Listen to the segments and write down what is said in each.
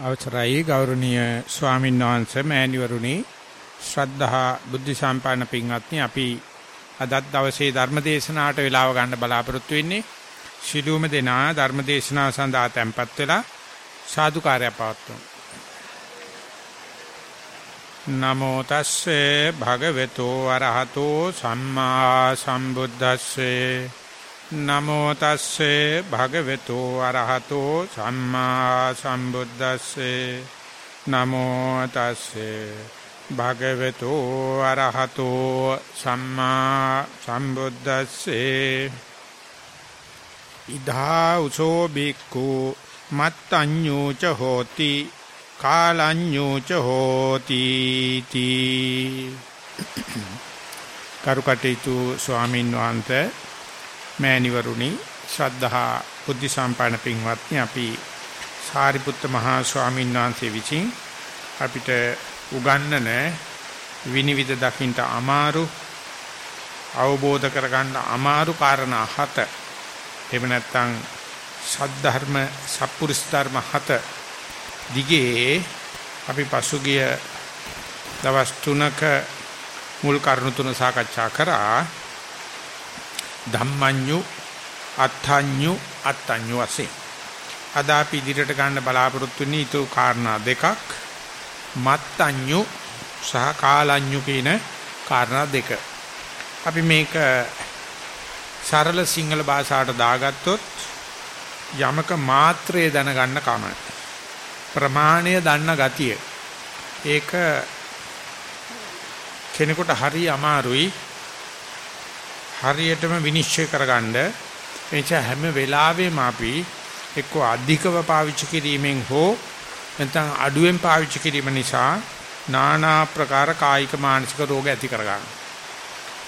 අවසරයි ගෞරවනීය ස්වාමීන් වහන්සේ මෑණිවරුනි. ශ්‍රද්ධා බුද්ධ සම්පන්න පින්වත්නි අපි අදත් දවසේ ධර්ම දේශනාවට වේලාව ගන්න බලාපොරොත්තු වෙන්නේ. ශිළුම දෙනා ධර්ම දේශනාව සඳහා tempත් වෙලා සාදුකාරය පවත්වමු. නමෝ තස්සේ භගවතු අරහතෝ සම්මා සම්බුද්දස්සේ. නමෝ තස්සේ භගවතු අරහතෝ සම්මා සම්බුද්දස්සේ. නමෝ තස්සේ භගවතු අරහතෝ සම්මා සම්බුද්දස්සේ. ඉදා උසෝ බික්ඛු මත්ඤ්ඤෝ ච හෝති කාලඤ්ඤෝ ච හෝති තී. කරුකටේතු ස්වාමින් වහන්සේ මෑණිවරුනි ශ්‍රද්ධහා බුද්ධ සම්පන්න පින්වත්නි අපි සාරිපුත්ත මහා ස්වාමීන් වහන්සේ විසින් අපිට උගන්වන විනිවිද දකින්න අමාරු අවබෝධ කරගන්න අමාරු කාරණා හත. එහෙම නැත්නම් සද්ධර්ම සත්පුරුෂ ධර්ම හත දිගේ අපි පසුගිය දවස් තුනක මුල් කරුණු තුන සාකච්ඡා කරා. ධම්මඤ්ඤු අත්ථඤ්ඤු අත්ඤ්ඤු වශයෙන්. අද අපි ඉදිරියට ගන්න බලාපොරොත්තු වෙන ඊතු කාරණා දෙකක්. මත්ඤ්ඤු සහ කාලඤ්ඤු කියන කාරණා දෙක. අපි මේක සරල සිංහල භාෂාවට දාගත්තොත් යමක මාත්‍රය දැනගන්න කම. ප්‍රමාණය දන්න ගතිය. ඒක කෙනෙකුට හරි අමාරුයි. හරියටම විනිශ්චය කරගන්න එනිසා හැම වෙලාවෙම අපි එක්ක අධිකව පාවිච්චි කිරීමෙන් හෝ නැත්නම් අඩුවෙන් පාවිච්චි කිරීම නිසා নানা ප්‍රකාර කායික මානසික රෝග ඇති කරගන්න.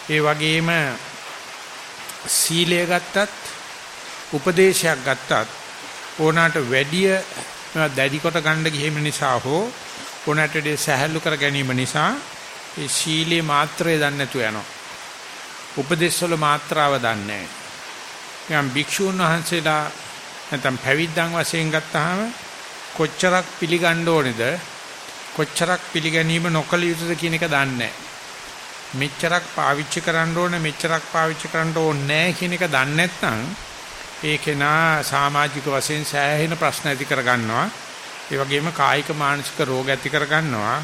ඒ වගේම සීලය ගත්තත් උපදේශයක් ගත්තත් ඕනකට වැඩිය දැඩි කොට ගන්න ගිහිම නිසා හෝ ඕනට දෙය සහැල්ලු කර ගැනීම නිසා ඒ සීලේ මාත්‍රය දන්නේ නැතු යනවා. උපදේශවල මාත්‍රාව දන්නේ නැහැ. යම් භික්ෂුන් වහන්සේලා නැත්නම් පැවිද්දන් වශයෙන් ගත්තාම කොච්චරක් පිළිගන්න ඕනේද? කොච්චරක් පිළිගැනීම නොකළ යුතුද කියන එක දන්නේ මෙච්චරක් පාවිච්චි කරන්න ඕනේ මෙච්චරක් පාවිච්චි කරන්න ඕනේ නැහැ කියන එක දන්නේ නැත්නම් ඒකේ නා සමාජික වශයෙන් සෑහෙන ප්‍රශ්න ඇති කරගන්නවා. ඒ වගේම කායික මානසික රෝග ඇති කරගන්නවා.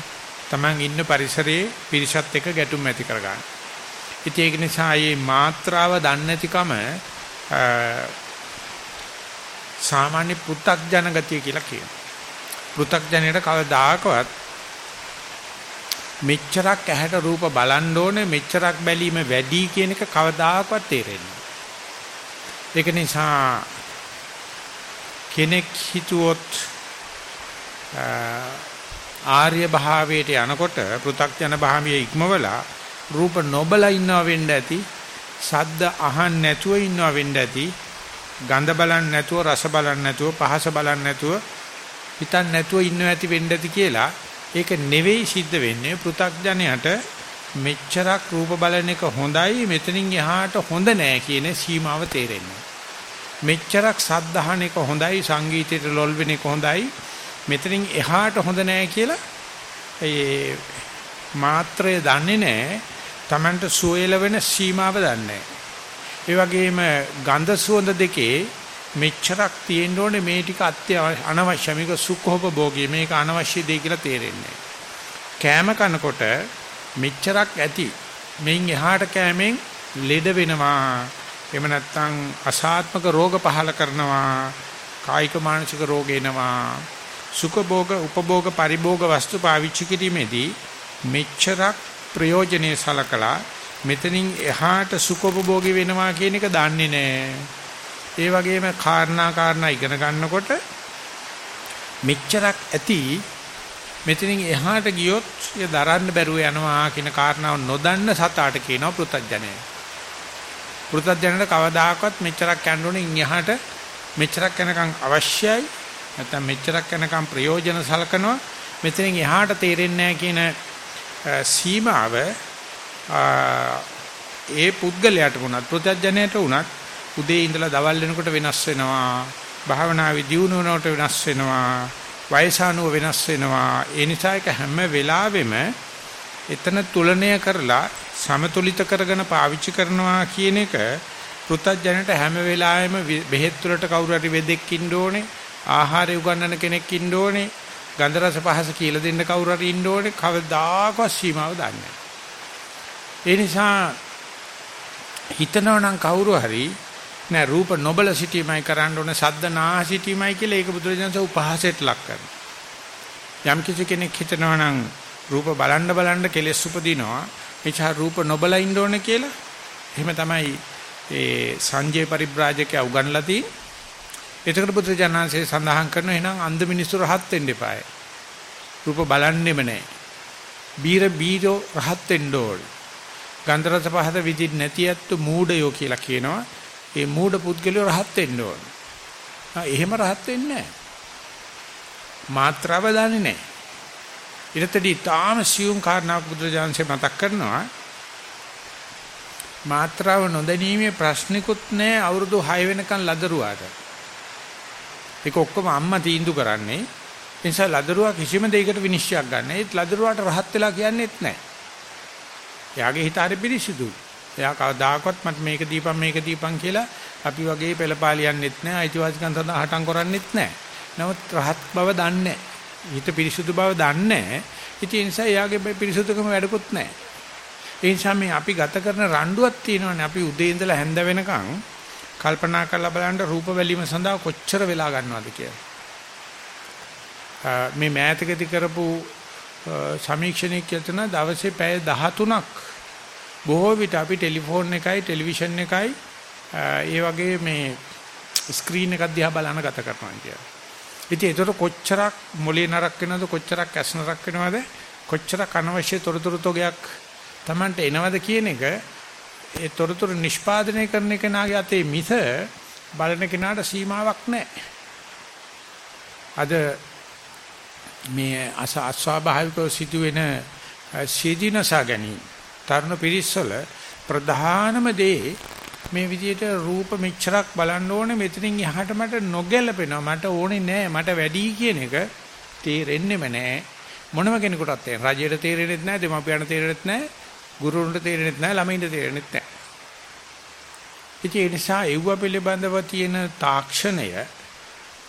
Taman ඉන්න පරිසරයේ පිරිසත් එක්ක ගැටුම් ඇති කරගන්නවා. ඉතින් ඒක නිසා මේ මාත්‍රාව දන්නේ නැතිකම සාමාන්‍ය පෘථග්ජන ගතිය කියලා කියනවා. පෘථග්ජනයට කවදාකවත් මෙච්චරක් ඇහැට රූප බලන්න ඕනේ මෙච්චරක් බැලීම වැඩි කියන එක කවදාකවත් තේරෙන්නේ ඒක නිසා කෙනෙක් හිතුවොත් ආර්ය භාවයට යනකොට පෘථග්ජන භාවයේ ඉක්මවලා රූප නොබලා ඉන්නව වෙන්න ඇති ශබ්ද අහන්න නැතුව ඉන්නව වෙන්න ඇති ගඳ බලන්න නැතුව රස බලන්න නැතුව පහස බලන්න නැතුව හිතන්න නැතුව ඉන්නව ඇති වෙන්න ඇති කියලා ඒක නෙවෙයි සිද්ධ වෙන්නේ. පෘ탁ජනයට මෙච්චරක් රූප බලන එක හොඳයි මෙතනින් එහාට හොඳ නෑ කියන සීමාව තේරෙන්නේ. මෙච්චරක් සද්ධාහන එක හොඳයි සංගීතයට ලොල් වෙන එක හොඳයි මෙතනින් එහාට හොඳ නෑ කියලා ඒ මාත්‍රය දන්නේ නැහැ Tamanට සුවයල වෙන සීමාව දන්නේ. ඒ වගේම ගන්ධ සුවඳ දෙකේ මෙච්චරක් තියෙන්න ඕනේ මේ ටික අත්‍ය අනවශ්‍ය. මේක සුඛෝපභෝගී මේක අනවශ්‍ය දෙය කියලා තේරෙන්නේ. කෑම කනකොට මෙච්චරක් ඇති. මෙයින් එහාට කෑමෙන් ලෙඩ වෙනවා. එහෙම නැත්නම් අසාත්මක රෝග පහල කරනවා. කායික මානසික රෝග එනවා. සුඛභෝග උපභෝග පරිභෝග වස්තු පාවිච්චි කිරීමේදී මෙච්චරක් ප්‍රයෝජනේ සලකලා මෙතනින් එහාට සුඛෝපභෝගී වෙනවා කියන එක දන්නේ නැහැ. ඒ වගේම කාරණා කාරණා ඉගෙන ගන්නකොට මෙච්චරක් ඇති මෙතනින් එහාට ගියොත් ඒ දරන්න බැරුව යනවා කියන කාරණාව නොදන්න සතාට කියනවා පෘතජ්ජනය. පෘතජ්ජනට කවදාකවත් මෙච්චරක් යන්න ඕනේ ඉන් එහාට මෙච්චරක් යනකම් අවශ්‍යයි නැත්නම් මෙච්චරක් යනකම් ප්‍රයෝජන සලකනවා මෙතනින් එහාට තේරෙන්නේ නැහැ කියන සීමාව ඒ පුද්ගලයාට වුණත් ප්‍රත්‍යඥයට වුණත් උදේ ඉඳලා දවල් වෙනකොට වෙනස් වෙනවා භාවනාවේ දියුණු වෙනකොට වෙනස් වෙනවා වයසානුව වෙනස් වෙනවා. ඒ නිසා ඒක හැම වෙලාවෙම එතන තුලණය කරලා සමතුලිත කරගෙන පාවිච්චි කරනවා කියන එක පෘථජනට හැම වෙලාවෙම බෙහෙත් වලට කවුරු හරි වෙදෙක් ඉන්න ඕනේ ආහාරය උගන්වන කෙනෙක් ඉන්න ඕනේ ගන්ධ රස පහස කියලා දෙන්න කවුරු හරි ඉන්න ඕනේ කවදාකවත් සීමාව දන්නේ ඒ නිසා හිතනවා නම් කවුරු හරි නෑ රූප නොබල සිටීමයි කරන්න ඕනේ සද්ද නාහ සිටීමයි කියලා ඒක බුදුරජාණන් උපහාසයට ලක් කරනවා. යම් කිසි කෙනෙක් හිතනවා නම් රූප බලන්න බලන්න කෙලෙස් උපදිනවා. එචා රූප නොබල ඉන්න ඕනේ කියලා. එහෙම තමයි ඒ සංජය පරිබ්‍රාජකයා උගන්ලා තියෙන්නේ. එතකොට බුදුරජාණන්සේ සඳහන් කරනවා එහෙනම් අන්ධ මිනිස්සු රහත් වෙන්න එපායි. රූප බලන්නෙම නැහැ. බීර බීරෝ රහත් වෙන්න ඕනේ. ගන්ධ රස පහත විදිහට නැති ඇත්තු මූඩයෝ කියලා කියනවා. ඒ මූඩ පුද්ගලයෝ රහත් වෙන්න ඕනේ. එහෙම රහත් වෙන්නේ නැහැ. මාත්‍රාව දන්නේ නැහැ. ඊටතදී තාම සියුම් කාරණාවක් බුදුරජාණන්සේ මතක් කරනවා. මාත්‍රාව නොදැනීමේ ප්‍රශ්නිකුත් නැහැ අවුරුදු 6 වෙනකන් ලදරුවාට. ඒක ඔක්කොම අම්මා තීන්දුව කරන්නේ. ඒ නිසා ලදරුවා කිසිම දෙයකට විනිශ්චයක් ගන්න. ඒත් ලදරුවාට රහත් වෙලා කියන්නේත් නැහැ. එයාගේ හිත හරි පිරිසිදුයි. එයා කවදාකවත් මට මේක දීපන් මේක දීපන් කියලා අපි වගේ පෙළපාලියන්නෙත් නැහැ. අයිතිවාසිකම් සඳහා හටම් කරන්නෙත් නැහැ. නමුත් රහත් බව දන්නේ හිත පිරිසුදු බව දන්නේ ඉතින් ඒ නිසා එයාගේ පිරිසුදුකම වැඩකුත් නැහැ. ඒ නිසා මේ අපි ගත කරන රණ්ඩුවක් තියෙනවානේ අපි උදේ ඉඳලා හැන්ද වෙනකන් කල්පනා කරලා බලන්න රූප වැලීම සඳහා කොච්චර වෙලා ගන්නවද කියලා. මේ මෑතකදී කරපු සමීක්ෂණයක් කියන දවසේ පැය 13ක් බොහෝ විට අපි ටෙලිෆෝන් එකයි ටෙලිවිෂන් එකයි ඒ වගේ මේ ස්ක්‍රීන් එකක් දිහා බලන ගත කරනවා කියලා. ඉතින් ඒතර කොච්චරක් මොලේ නරක් වෙනවද කොච්චරක් ඇස් නරක් වෙනවද කොච්චරක් අනවශ්‍ය තොරතුරු තෝගයක් Tamanට එනවද කියන එක ඒ තොරතුරු නිෂ්පාදනය කරන කෙනාගේ අතේ මිස බලන කෙනාට සීමාවක් නැහැ. අද මේ අස අස්වාභාවිකව සිදුවෙන සීදීනසා ගැනීම තරුණ පිරිස්සල ප්‍රධානම දේ මේ විදිහට රූප මෙච්චරක් බලන්න ඕනේ මෙතනින් එහාට මට නොගැලපෙනවා. මට ඕනේ නෑ. මට වැඩි කියන එක තේරෙන්නෙම නෑ. මොනම කෙනෙකුටත් තේරෙන්නේ රජයට තේරෙන්නේ නැහැ දෙමාපියන්ට තේරෙන්නේ නැහැ ගුරුවරුන්ට තේරෙන්නේ නැහැ ළමයින්ට තේරෙන්නේ නැහැ. ඉතින් ඒ නිසා ඒව පිළිබඳව තියෙන තාක්ෂණය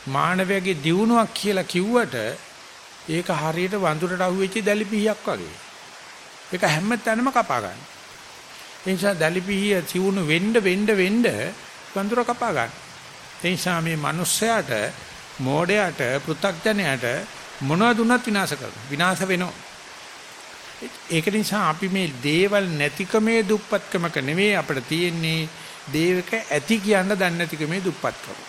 මානවයාගේ දියුණුවක් කියලා කිව්වට ඒක හරියට වඳුරට අහුවෙච්ච දැලිපිහියක් වගේ. ඒක හැම තැනම කපා ගන්න. ඒ නිසා දැලිපිහිය තියුණු වෙන්න වෙන්න වෙන්න වඳුර කපා ගන්න. ඒ නිසා මේ මිනිස්සයාට මෝඩයාට පෘ탁ජනයාට මොනවද උනත් විනාශ කරනවා. විනාශ වෙනවා. ඒක නිසා අපි මේ දේවල් නැතිකමේ දුප්පත්කමක නෙමෙයි අපිට තියෙන්නේ දේවක ඇති කියන්න දන්නේ නැතිකමේ දුප්පත්කම.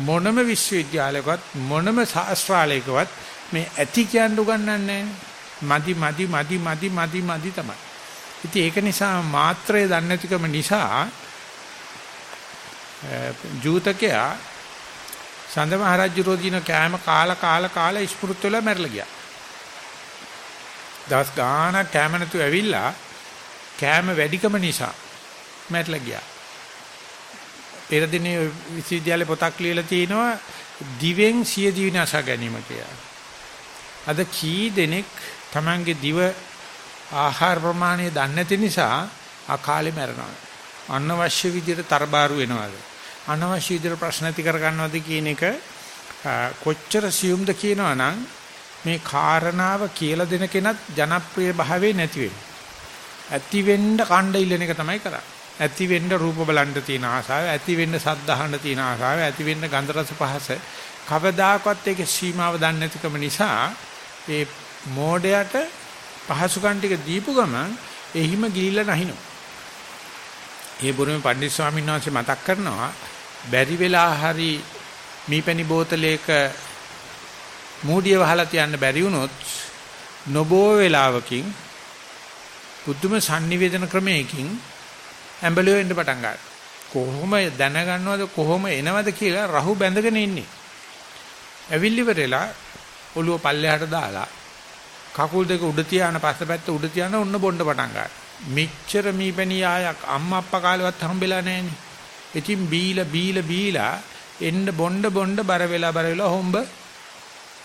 මොනම විශ්වවිද්‍යාලයකවත් මොනම ශාස්ත්‍රාලයකවත් මේ ඇති කියන්න උගන්වන්නේ මදි මදි මදි මදි මදි මදි තමයි. ඉතින් ඒක නිසා මාත්‍රය දන්නේ නැතිකම නිසා ජූතකයා සඳ මහරජුරෝ දින කෑම කාලා කාලා කාලා ඉස්පෘත් වෙලා මැරලා ගියා. දවස් ගාණක් කැම නැතුව ඇවිල්ලා කැම වැඩිකම නිසා මැරලා ගියා. පෙර දිනේ විශ්වවිද්‍යාලේ පොතක් ලියලා තිනවා දිවෙන් සිය දිව විනාශ ගැනීම කියලා. අද කී දෙනෙක් Tamange දිව ආහාර ප්‍රමාණය දන්නේ නැති නිසා අකාලේ මැරෙනවා. අනවශ්‍ය විදිහට තරබාරු වෙනවාද? අනවශ්‍ය විදිහට ප්‍රශ්න ඇති කර ගන්නවද කියන එක කොච්චර සියුම්ද කියනවනම් මේ කාරණාව කියලා දෙන කෙනත් ජනප්‍රිය භාවයේ නැති වෙනවා. ඇති වෙන්න කණ්ඩ ඉල්ලන එක තමයි කරන්නේ. ඇති වෙන්න රූප බලන්න තියෙන ආසාව, ඇති වෙන්න සද්ද අහන්න තියෙන ආසාව, ඇති වෙන්න ගන්ධ රස පහස කවදාකවත් ඒකේ සීමාව දන්නේ නැතිකම නිසා ඒ මෝඩයට පහසුකම් ටික දීපු ගමන් එහිම ගිලිලා නැහිනු. ඒ බුරුමේ පණ්ඩිත ස්වාමීන් වහන්සේ මතක් කරනවා බැරි වෙලා හරි මීපැණි බෝතලයක මූඩිය වහලා තියන්න බැරි වුණොත් නොබෝ වේලාවකින් බුද්ධම sannivedana ක්‍රමයකින් ඇඹලියෝ එන්න පටන් ගන්නවා. කොහොම දැනගන්නවද කොහොම එනවද කියලා රහු බැඳගෙන ඉන්නේ. ඇවිල්ලිවරලා ඔළුව පල්ලෙහාට දාලා කකුල් දෙක උඩ තියාන පස්සපැත්ත උඩ තියාන ඔන්න බොන්න පටන් ගන්නවා. මෙච්චර මීපැණි ආයක් අම්මා අප්පා කාලෙවත් හම්බෙලා නැහෙනේ. ඉතින් බීලා බීලා බීලා එන්න බොන්න බොන්න බර වෙලා බර වෙලා හොම්බ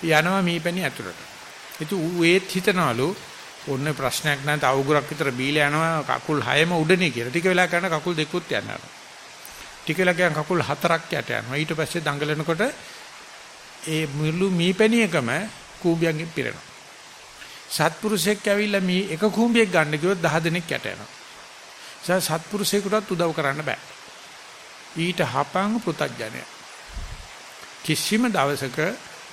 යනවා මීපැණි ඇතුළට. ඉතින් ඌ ඒත් හිතනවලු ඔන්න ප්‍රශ්නයක් නැත අවුගුරක් විතර බීලා යනවා කකුල් 6ම උඩනේ කියලා. ටික වෙලා කරන කකුල් දෙකුත් යනවා. ටික වෙලා කියන කකුල් හතරක් යට යනවා. ඊට පස්සේ දඟලනකොට ඒ මුළු මීපැණි එකම කූඹියන්ගෙන් පිරෙනවා. සත්පුරුෂයෙක් ඇවිල්ලා මේ එක කූඹියක් ගන්න කිව්වොත් 10 දෙනෙක් යට යනවා. ඒ සත්පුරුෂයෙකුටත් උදව් කරන්න බෑ. ඊට හපං පුතඥය. කිසිම දවසක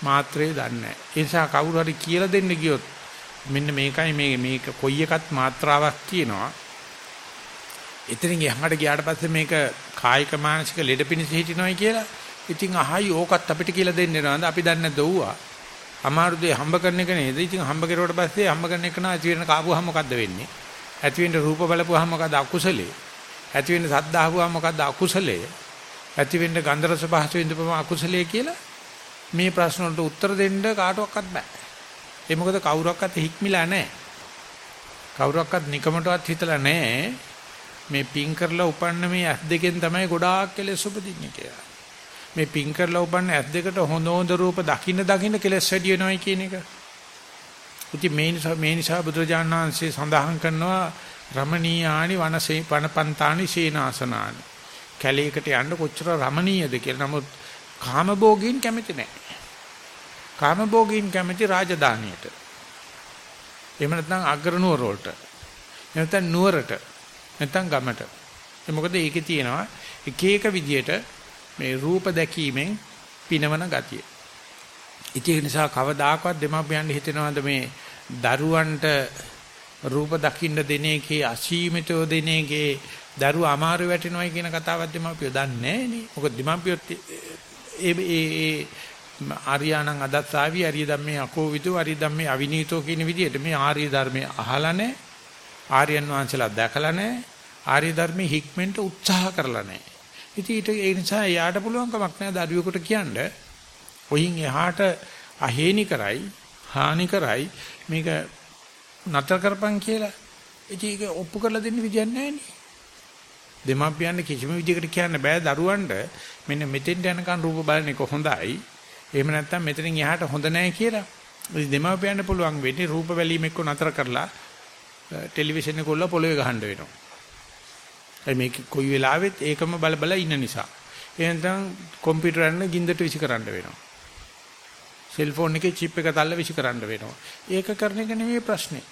මාත්‍රේ දන්නේ නැහැ. ඒ නිසා කවුරු හරි කියලා දෙන්න ගියොත් මෙන්න මේකයි මේ මේක කොයි එකත් මාත්‍රාවක් තියෙනවා. එතනින් එහාට ගියාට පස්සේ මේක කායික මානසික ලෙඩ පිණිස හිටිනවයි කියලා ඉතින් අහයි ඕකත් අපිට කියලා දෙන්න නේද? අපි දන්නේ නැද්ද ඌවා? අමාරු දේ හම්බ කරන එක නේද? ඉතින් හම්බ කරුවට පස්සේ හම්බ කරන එක නා ඇති වෙන කාපුවාම මොකද්ද වෙන්නේ? ඇති වෙන රූප බලපුවාම මොකද්ද අකුසලේ ඇති වෙන සද්ද අහුවාම මොකද්ද අකුසලේ ඇති වෙන්න ගන්ධ රස පහස විඳපම අකුසලයේ කියලා මේ ප්‍රශ්න වලට උත්තර දෙන්න කාටවත් බෑ. ඒ මොකද කවුරක්වත් හික්මිලා නැහැ. කවුරක්වත් නිකමටවත් හිතලා නැහැ. මේ පින් කරලා උපන්න මේ ඇස් දෙකෙන් තමයි ගොඩාක් කෙලෙස් උපදින්නේ කියලා. මේ පින් කරලා උපන්න ඇස් දෙකට හොඳ හොඳ රූප දකින්න දකින්න කෙලෙස් වැඩි වෙනවයි කියන එක. ඉතින් මේ නිසා මේ නිසා බුදුරජාණන් වහන්සේ සඳහන් කරනවා රමණීයානි වනසේ වනපන්තානි සීනාසනානි කැලේකට යන්න කොච්චර රමණීයද කියලා. නමුත් කාමභෝගීන් කැමති නැහැ. කාමභෝගීන් කැමති රාජධානියට. එහෙම නැත්නම් අග්‍රනුවර වලට. නැත්නම් නුවරට. නැත්නම් ගමට. ඒ මොකද ඒකේ තියෙනවා එක එක විදියට මේ රූප දැකීමෙන් පිනවන ගතිය. ඉතින් ඒ නිසා කවදාකවත් දෙමාපියන් හිතනවාද මේ දරුවන්ට රූප දකින්න දෙන එකේ අසීමිතව දෙන එකේ දරුවා අමාරු වැටෙනවයි කියන කතාවක් දෙමාපියෝ දන්නේ නැහනේ. මොකද දෙමාපියොත් ඒ ඒ ආර්යයන්න් අදත්සාවි ආර්ය ධම්මේ අකෝවිදෝ ආර්ය ධම්මේ අවිනීතෝ කියන විදිහට මේ ආර්ය ධර්මයේ අහලා නැහැ. ආර්යයන් වහන්සේලා දැකලා නැහැ. ආර්ය ධර්මයේ හික්මෙන්ට උත්සාහ කරලා නැහැ. ඉතින් ඒ නිසා යාට පුළුවන් කමක් නැහැ දරුවෙකුට කියන්න. ඔයින් එහාට අහේනි කරයි, හානි කරයි මේක නතර කරපන් කියලා. ඉතින් ඒක ඔප්පු කරලා දෙන්න විදියක් නැහැ නේ. දෙමාපියන්ට කිසිම විදිහකට කියන්න බෑ දරුවන්ට මෙන්න මෙතෙන්ට යනකන් රූප බලන එක හොඳයි. එහෙම නැත්නම් මෙතනින් එහාට හොඳ නැහැ කියලා. ඉතින් දෙමාපියන්ට පුළුවන් වෙන්නේ රූප බැලීම එක්ක නතර කරලා ටෙලිවිෂන් එක උල්ල පොළවේ ගහන්න වෙනවා. ඒ මේක කොයි වෙලාවෙත් ඒකම බල බල ඉන්න නිසා. එහෙනම් කම්පියුටර් එකන ගින්දට විසි කරන්න වෙනවා. සෙල්ෆෝන් එකේ චිප් එක තල්ල විසි කරන්න වෙනවා. ඒක කරන එක නෙමෙයි ප්‍රශ්නේ.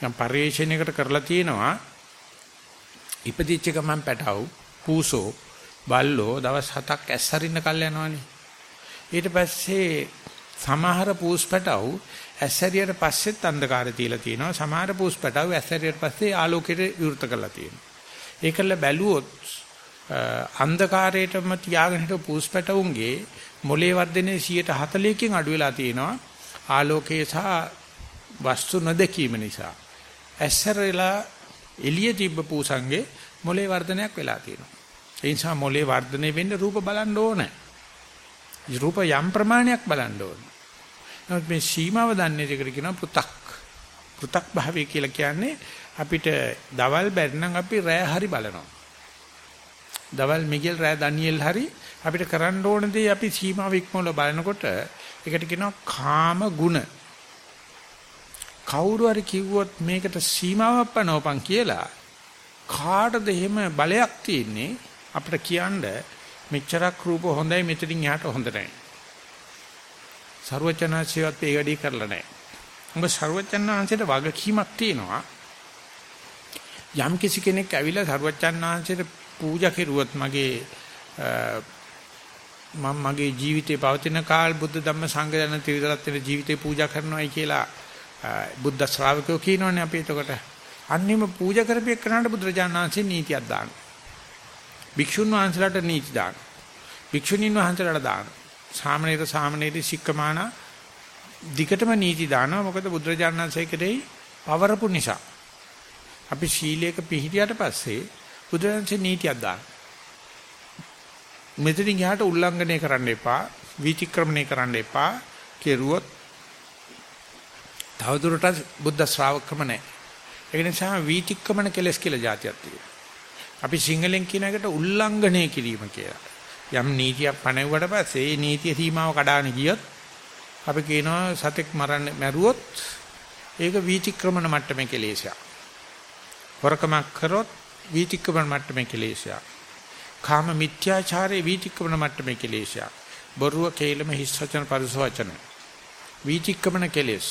යම් පරිශ්‍රණයකට කරලා තියෙනවා ඉපදිච්ච ගමන් පැටව් පූසෝ බල්ලෝ දවස් 7ක් ඇස්සරින්න කල් යනවනේ. ඊට පස්සේ සමහර පූස් පැටව් ඇස්සරියට පස්සෙත් අන්ධකාරය තියලා තියෙනවා. සමහර පූස් පැටව් ඇස්සරියට පස්සේ ආලෝකයට විවෘත කරලා තියෙනවා. ඒකල බැලුවොත් අන්ධකාරයටම තියාගෙන හිටපු පූස් පැටවුන්ගේ මොලේ වර්ධනයේ 140කින් අඩු වෙලා තියෙනවා. ආලෝකයේ සහ වස්තු නොදැකීම නිසා. ඇස්සරලා එළිය තිබ්බ පූසංගේ මොලේ වර්ධනයක් වෙලා තියෙනවා. ඒ නිසා මොලේ වර්ධනය වෙන්න රූප බලන්න ඕනේ. රූප යම් ප්‍රමාණයක් බලන්න ඕනේ. නමුත් මේ සීමාව දන්නේ දෙකට කියනවා පෘ탁. පෘ탁 භාවය කියලා කියන්නේ අපිට දවල් බැරිනම් අපි රෑ හරි බලනවා. දවල් මිගෙල් රෑ ඩැනියෙල් හරි අපිට කරන්න ඕන දේ අපි සීමාව ඉක්මවල බලනකොට ඒකට කියනවා කාම ගුණ කවුරු හරි කිව්වොත් මේකට සීමාවක් පනවපන් කියලා කාටද එහෙම බලයක් තියෙන්නේ අපිට කියන්න මෙච්චරක් රූප හොඳයි මෙතනින් එහාට හොඳ නැහැ. ਸਰවචනාංශයවත් ඒ වැඩි කරලා නැහැ. උඹ ਸਰවචනාංශයට වගකීමක් තියෙනවා. යම් කිසි කෙනෙක් ඇවිල්ලා ਸਰවචනාංශයට පූජා කෙරුවොත් මගේ මම මගේ ජීවිතේ පවතින කාල් බුද්ධ ධම්ම සංඝ යන ත්‍රිවිධ ජීවිතේ පූජා කරනවායි කියලා බුද්ධ ශ්‍රාවකයෝ කියනවනේ අපි එතකොට අන්නේම පූජා කරපිය කරනාට බුදුරජාණන් වහන්සේ නීතියක් දානවා. භික්ෂුන් වහන්සේලාට නීති දානවා. භික්ෂුණීන් වහන්සේලාට දානවා. සාමණේර සාමණේරි සික්කමාන දිගටම නීති දානවා. මොකද බුදුරජාණන් වහන්සේ කෙරෙහි පවරපු නිසා. අපි ශීලයක පිළිහිටියට පස්සේ බුදුරජාණන්සේ නීතියක් දානවා. මෙතනින් යහට උල්ලංඝනය කරන්න එපා, විචක්‍රමණය කරන්න එපා. කෙරුවොත් තවදුරටත් බුද්ධ ශ්‍රාවකම නැහැ. ඒ නිසා වීතික්කමන කෙලස් කියලා જાතියක් තියෙනවා. අපි සිංහලෙන් කියන එකට උල්ලංඝනය කිරීම කියලා. යම් නීතියක් පනවුවට පස්සේ ඒ නීතිය සීමාව කඩාගෙන ගියොත් අපි කියනවා සතෙක් මරන්න මැරුවොත් ඒක වීතික්‍රමන මට්ටමේ කෙලෙසයක්. වරකමක් කරොත් වීතික්‍රමන මට්ටමේ කෙලෙසයක්. කාම මිත්‍යාචාරයේ වීතික්‍රමන මට්ටමේ කෙලෙසයක්. බොරුව කේලම හිස් වචන පරිස වචන. වීතික්‍රමන කෙලෙස්.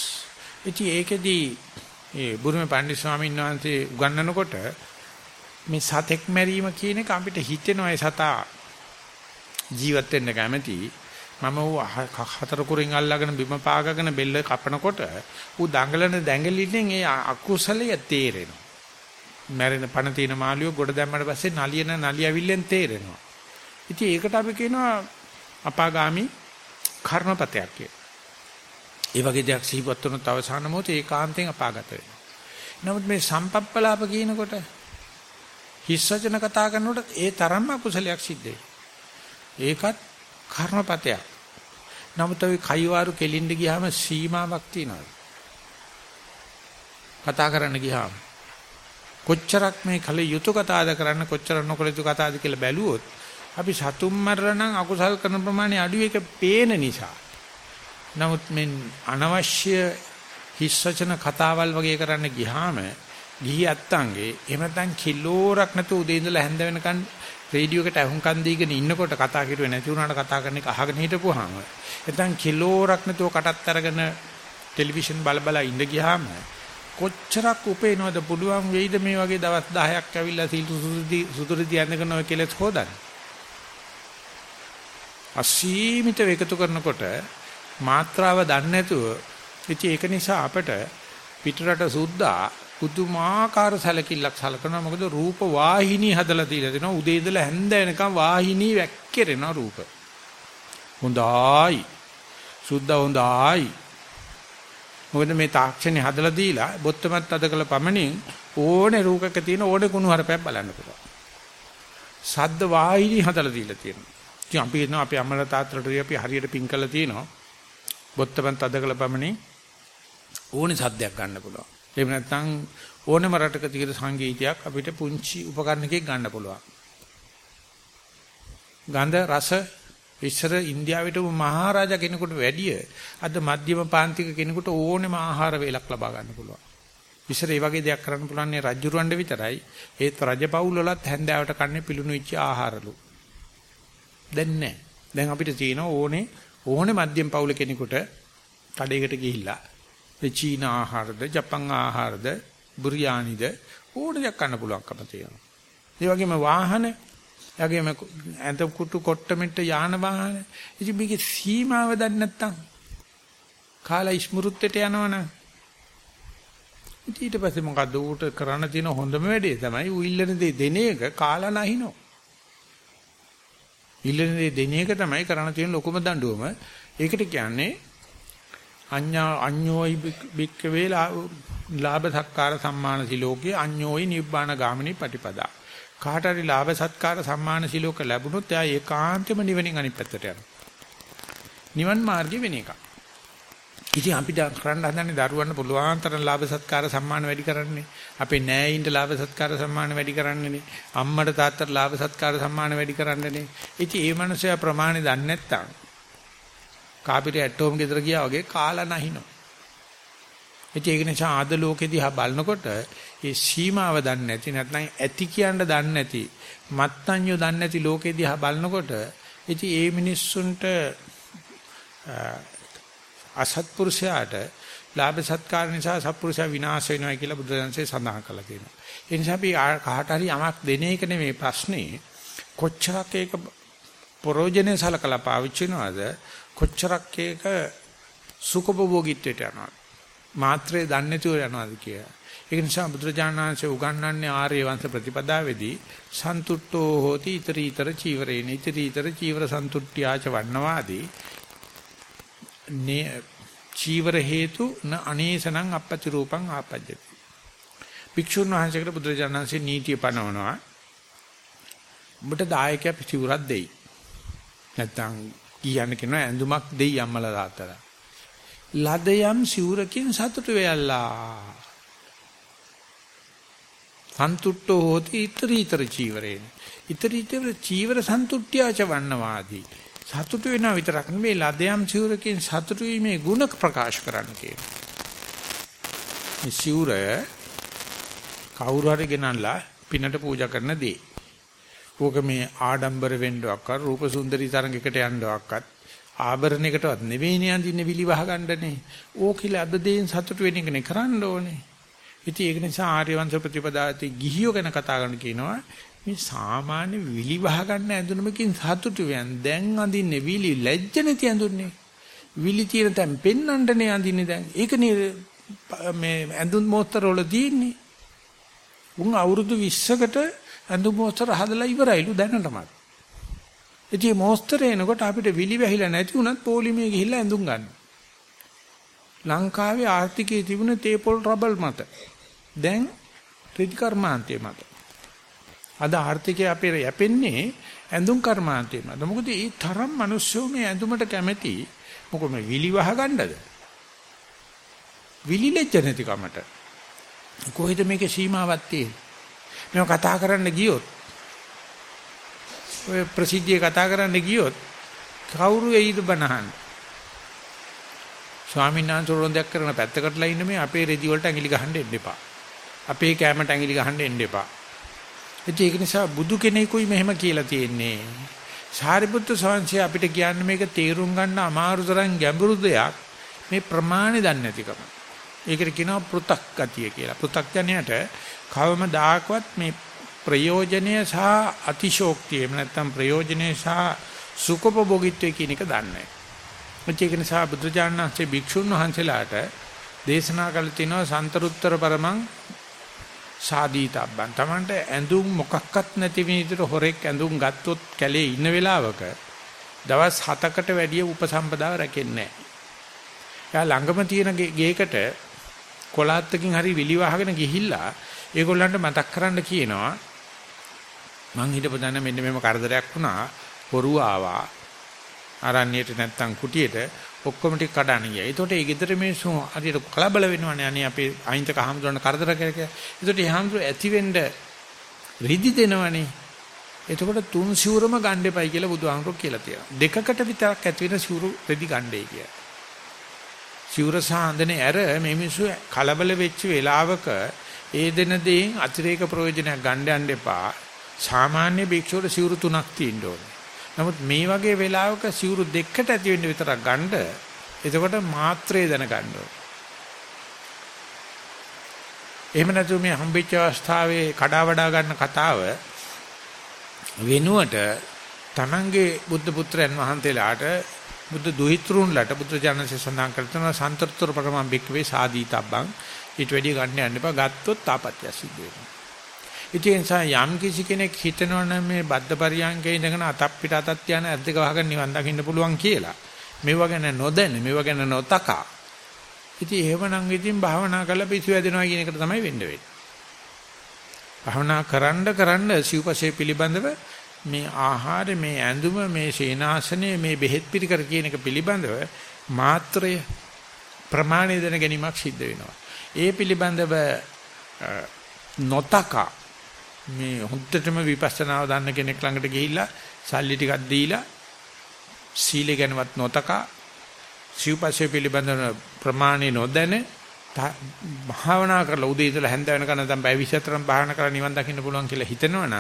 ඉතින් ඒකෙදී ඒ බුරුමේ පණ්ඩිත ස්වාමීන් වහන්සේ උගන්වනකොට මේ සතෙක් මැරීම කියන එක අපිට හිතෙනවා ඒ සතා ජීවත් වෙන්න කැමති. මම ඌ හතර කුරින් අල්ලගෙන බිම පාගගෙන බෙල්ල කපනකොට ඌ දඟලන දැඟලින්ෙන් ඒ අකුසලය තේරෙනවා. මැරෙන පණ තියෙන මාළියෝ ගොඩ දැම්මට පස්සේ නලියන නලියවිල්ලෙන් තේරෙනවා. ඉතින් ඒකට අපි කියනවා අපාගාමි කර්මපතයක් කියලා. ඒ වගේ දෙයක් සිහිපත් වුණොත් අවසාන මොහොතේ ඒකාන්තයෙන් අපාගත වෙනවා. නමුත් මේ සම්පප්පලාප කියනකොට හිස් වචන කතා කරනකොට ඒ තරම්ම අකුසලයක් සිද්ධ ඒකත් කර්මපතයක්. නමුත් ඔය කයිවාරු කෙලින්ද ගියාම සීමාවක් තියනවා. කතා කරන්න ගියාම කොච්චරක් මේ කල යුතු කතාද කරන්න කොච්චර නොකල යුතු කතාද කියලා බැලුවොත් අපි සතුම් මරණම් අකුසල් කරන ප්‍රමාණය අඩු එක පේන නිසා නමුත් මේ අනවශ්‍ය හිස් වචන කතාවල් වගේ කරන්න ගියාම ගිහි අත්තන්ගේ. එහෙම නැත්නම් කිලෝරක් නැතුව උදේ ඉඳලා හැන්ද වෙනකන් රේඩියෝ එකට අහුම්කන් දීගෙන ඉන්නකොට කතා කිරුවේ නැති වුණාට කතා කරන එක අහගෙන හිටපුවාම. නැත්නම් කිලෝරක් නැතුව කටත් අරගෙන ටෙලිවිෂන් බල බල ඉඳ ගියාම කොච්චරක් උපේනවද පුළුවන් වෙයිද මේ වගේ දවස් 10ක් ඇවිල්ලා සීල් සුදුදි සුදුරිදි යන්නකන ඔය කෙලෙස් හොදන්න? අසීමිත වේකතු කරනකොට මාත්‍රාව දන්නේ නැතුව ඉතින් ඒක නිසා අපට පිටරට සුද්දා පුදුමාකාර සැලකිල්ලක් සලකනවා. මොකද රූප වාහිනී හදලා තියලා දෙනවා. උදේ ඉඳලා හැන්ද වෙනකම් වාහිනී වැක්කිරෙනවා රූප. හොඳයි. සුද්දා හොඳයි. මොකද මේ තාක්ෂණي හදලා දීලා බොත්තමත් අද කළ පමණින් ඕනේ රූපක තියෙන ඕනේ කුණු හරපයක් බලන්න පුළුවන්. සද්ද වාහිනී හදලා දීලා තියෙනවා. ඉතින් අපි හිතනවා අපි අම්මලා තාත්තලාට අපි හරියට පින් කළා තියෙනවා. බොත්තමන් තද කළ පමණින් ඕනේ සද්දයක් ගන්න පුළුවන්. එහෙම නැත්නම් ඕනම රටක තියෙන සංගීතයක් අපිට පුංචි උපකරණයකින් ගන්න පුළුවන්. ගන්ධ රස ඉස්සර ඉන්දියාවට මහරජා කෙනෙකුට වැඩිය අද මධ්‍යම පාන්තික කෙනෙකුට ඕනෙම ආහාර වේලක් ලබා ගන්න පුළුවන්. ඉස්සර ඒ වගේ දෙයක් කරන්න පුළුවන් නේ රජුරවණ්ඩ විතරයි. ඒත් රජපෞල් වලත් හැන්දෑවට කන්නේ පිළුණු වෙච්ච ආහාරලු. දැන් නැහැ. දැන් අපිට තියෙන ඕනේ ඕනේ මධ්‍යම පවුල කෙනෙකුට කඩේකට ගිහිල්ලා ඒ චීන ආහාරද ජපන් ආහාරද බුරියානිද ඕනේ දෙයක් ගන්න පුළුවන්කම තියෙනවා. ඒ වගේම වාහන, ඒ වගේම ඇඳ කුටු කොට්ටමෙට්ට යාන වාහන. ඉතින් මේකේ සීමාව දන්නේ නැත්තම් කාලා ඉස්මෘත්තට යනවනම් ඊට පස්සේ මොකද්ද ඌට කරන්න තියෙන හොඳම වැඩේ තමයි ඌ ඉල්ලන දේ දෙන එක කාලා නැහිනෝ. ඉල්ලන දේ දෙන එක තමයි කරන්න තියෙන ලොකුම දඬුවම. ඒකට කියන්නේ අඤ්ඤා අඤ්ඤෝයි බික්කවේ ලාභ සත්කාර සම්මාන සිලෝකේ අඤ්ඤෝයි නිබ්බාන ගාමිනී පටිපදා. කාට හරි ලාභ සත්කාර සම්මාන සිලෝක ලැබුණොත් එයා ඒකාන්තෙම නිවනින් අනිත් පැත්තට යනවා. නිවන් මාර්ගෙ වෙන එකක්. ඉතින් අපිට කරන්න හදන්නේ දරුවන්න පුළුවන් තරම් ලාභ සත්කාර සම්මාන වැඩි කරන්නේ. අපේ නෑයින්ට ලාභ සත්කාර සම්මාන වැඩි කරන්නේනේ. අම්මට තාත්තට ලාභ සත්කාර සම්මාන වැඩි කරන්නේනේ. ඉතින් ඒ මනුස්සයා ප්‍රමාණය දන්නේ නැත්තම් කාපිරි ඇටෝම් ගෙදර ගියා වගේ කාලා නැහිනෝ. ඉතින් ඒක නිසා ආද ලෝකෙදී හා බලනකොට ඒ සීමාව දන්නේ නැති නැත්නම් ඇති කියන්න දන්නේ නැති මත්ඤ්‍යෝ දන්නේ නැති ලෝකෙදී හා බලනකොට ඉතින් ඒ මිනිස්සුන්ට අසත්පුරුෂයාට ලාභ සත්කාර නිසා සත්පුරුෂයා විනාශ වෙනවා කියලා බුදුදහමේ සඳහන් කරලා තියෙනවා. ඒ නිසා අපි කාට හරි යමක් දෙන එක නෙමෙයි ප්‍රශ්නේ. කොච්චරක් ඒක ප්‍රෝජනේ සලකලා පාවිච්චි කරනවද කොච්චරක් ඒක සුඛභෝගීත්වයට යනවද මාත්‍රේ දන්නේ නැතුව යනවද කියලා. ඒක නිසා බුදුරජාණන් වහන්සේ උගන්වන්නේ ආර්ය වංශ ප්‍රතිපදාවේදී සන්තුට්ඨෝ හෝති ඊතරීතර චීවරේන ඊතරීතර චීවර සන්තුට්ඨ්‍යාච වන්නවාදී නේ චීවර හේතු න අනේසනං අපපති රූපං ආපජ්ජති. භික්ෂුන් වහන්සේකට බුදුරජාණන් වහන්සේ නීතිය පනවනවා. ඔබට දායකයා පිටිවුරක් දෙයි. නැත්තම් කියන්න කියනවා ඇඳුමක් දෙයි අම්මලා තාත්තලා. ලදයම් සිවුරකින් සතුටු වෙයල්ලා. සන්තුට්ඨෝ හෝති ඊතරීතර චීවරේන. ඊතරීතර චීවර සන්තුට්ඨ්‍යාච වන්නවාදී. සතුටු වෙනා විතරක් නෙමෙයි ලදයම් සිවුරකින් සතුටු වීමේ ಗುಣ ප්‍රකාශ කරන්න කියනවා. මේ සිවුරය කවුරු හරි ගෙනල්ලා පිනට පූජා කරන දේ. ඕක මේ ආඩම්බර වෙන්නවක්වත් රූප සුන්දරී තරඟයකට යන්නවක්වත් ආභරණයකටවත් නෙවෙයිනේ අඳින්නේ විලි වහ ගන්නනේ. ඕකිල අද දෙයින් සතුටු වෙන එකනේ කරන්න ඕනේ. ඉතින් ඒක නිසා ආර්ය වංශ ප්‍රතිපදාති ගිහියෝ ගැන කතා කරන කියනවා මේ සාමාන්‍ය විලි වහ ගන්න ඇඳුමකින් සතුටු වෙන දැන් අඳින්නේ විලි ලැජ්ජ නැති ඇඳුන්නේ. විලි තියෙන තැන් පෙන්නන්නනේ අඳින්නේ දැන්. ඒකනේ මේ ඇඳුම් මෝස්තර වල තියෙන්නේ. උන් අවුරුදු 20කට ඇඳුම් මෝස්තර හදලා ඉවරයිලු දැනටමත්. ඉතින් මෝස්තර එනකොට අපිට විලි වැහිලා නැති වුණත් පොලිමේ ගිහිල්ලා ඇඳුම් ගන්න. ලංකාවේ ආර්ථිකයේ තිබුණ තේපොල් රබල් මත දැන් රිදි කර්මාන්තයේ මත. අද ආර්ථිකය අපේ යැපෙන්නේ ඇඳුම් කර්මාන්තයේ මත. මොකද මේ තරම් මිනිස්සු මේ ඇඳුමට කැමති මොකද මේ විලි වහ ගන්නද? විලි ලැජ්ජ නැති කමට. කොහෙද මේකේ සීමාවක් තියෙන්නේ? මේව කතා කරන්න ගියොත් ඔය ප්‍රසිද්ධිය කතා කරන්න ගියොත් කවුරු එයිද බනහන් ස්වාමීන් වහන්සේ රොන්දයක් කරන පැත්තකටලා ඉන්න මේ අපේ රෙදි වලට ඇඟිලි ගහන්න එන්න එපා. අපේ කැමට ඇඟිලි ගහන්න එන්න එපා. ඒක නිසා බුදු කෙනෙකුයි මෙහෙම කියලා තියෙන්නේ. සාරිපුත්තු ස්වාමීන් අපිට කියන්නේ මේක තේරුම් ගන්න අමාරු තරම් ගැඹුරු දෙයක් මේ ප්‍රමාණය දන්නේ නැතිකම. ඒකට කියනවා පෘ탁 ගතිය කියලා. පෘ탁ඥයට කවමදාකවත් මේ ප්‍රයෝජනය සහ අතිශෝක්තිය එහෙම නැත්නම් ප්‍රයෝජනය සහ සුඛපභෝගීත්වය කියන එක දන්නේ නැහැ. ඒක නිසා බුදුජානනාංශේ භික්ෂුන් වහන්සේලාට දේශනා කළ තිනවා සන්තරුත්තර පරමං සාදීතබ්බන්. Tamanට ඇඳුම් මොකක්වත් නැති විදිහට හොරෙක් ඇඳුම් ගත්තොත් කැලේ ඉන්න වෙලාවක දවස් 7කට වැඩිය උපසම්පදාව රැකෙන්නේ නැහැ. එයා ළඟම තියෙන ගේකට කොලාත්තකින් හරි විලි වහගෙන ගිහිල්ලා ඒගොල්ලන්ට මතක් කරන්න කියනවා මං හිතපු දන්න මෙන්න මෙම කරදරයක් වුණා පොරු ආවා ආරණ්‍යයට නැත්තම් කුටියට ඔක්කොම ටික කඩන්න ගියා. ඒතකොට ඒ ගෙදර මිනිස්සු හරියට කලබල වෙනවනේ අනේ අපේ අහිංසක හාමුදුරන් කරදර කරක. ඒතකොට ඒ හාමුදුර ඇති වෙන්න රිදි දෙනවනේ. එතකොට තුන් සිවුරම ගන්න එපයි කියලා බුදුහාමුදුරු කියලා තියෙනවා. දෙකකට විතරක් ඇති වෙන සිවුරු රෙදි ගන්නයි කියලා. සිවුර සාන්දනේ ඇර මේ මිනිස්සු කලබල වෙච්ච වෙලාවක ඒ දෙන දේෙන් අතිරේක ප්‍රයෝජනයක් ගන්න යන්න එපා. සාමාන්‍ය භික්ෂුවට සිවුරු තුනක් තියෙන්න ඕනේ. නමුත් මේ වගේ වෙලාවක සිවුරු දෙකකට ඇති වෙන්න විතරක් ගන්න. එතකොට මාත්‍රේ දැනගන්න ඕනේ. එහෙම නැතු මේ හම්බෙච්ච අවස්ථාවේ කඩා වඩා ගන්න කතාව වෙනුවට තමන්ගේ බුද්ධ පුත්‍රයන් වහන්සේලාට බුද්ධ දුහිතෘන්ලට බුද්ධ ජනසේ සඳහන් කරන සන්තරතර පරමම් බික්කවේ සාදීතබ්බං ඊට වැඩිය ගන්න යන්න එපා ගත්තොත් තාපත්‍ය සිද්ධ වෙනවා ඉතින් යම් කිසි කෙනෙක් හිතනවනම් මේ බද්ද පරියංගේ ඉඳගෙන අතක් පිට අතක් තියන ඇද්දක වහගෙන නිවන් දකින්න පුළුවන් කියලා. මේව ගැන නොදැන, මේව ගැන නොතකා. ඉතින් එහෙමනම් ඉතින් භාවනා කරලා පිසු වැදෙනවා කියන එකට තමයි වෙන්න වෙන්නේ. භාවනා කරන්න කරන්න සිව්පසේ පිළිබඳව මේ ආහාර මේ ඇඳුම මේ සේනාසනය මේ බෙහෙත් පිළිකර කියන එක පිළිබඳව මාත්‍රය ප්‍රමාණය දෙන ගැනීමක් සිද්ධ වෙනවා. ඒ පිළිබඳව නොතකා මේ හොද්දටම විපස්සනාව දන්න කෙනෙක් ළඟට ගිහිල්ලා සල්ලි ටිකක් දීලා සීලය ගැනවත් නොතකා සිව්පස්සේ පිළිබඳව ප්‍රමාණි නොදැන භාවනා කරලා උදේ ඉඳලා හැන්ද වෙනකන් නැත්නම් බය 24න් භාවනා කරලා නිවන් දකින්න පුළුවන් කියලා හිතනවනම්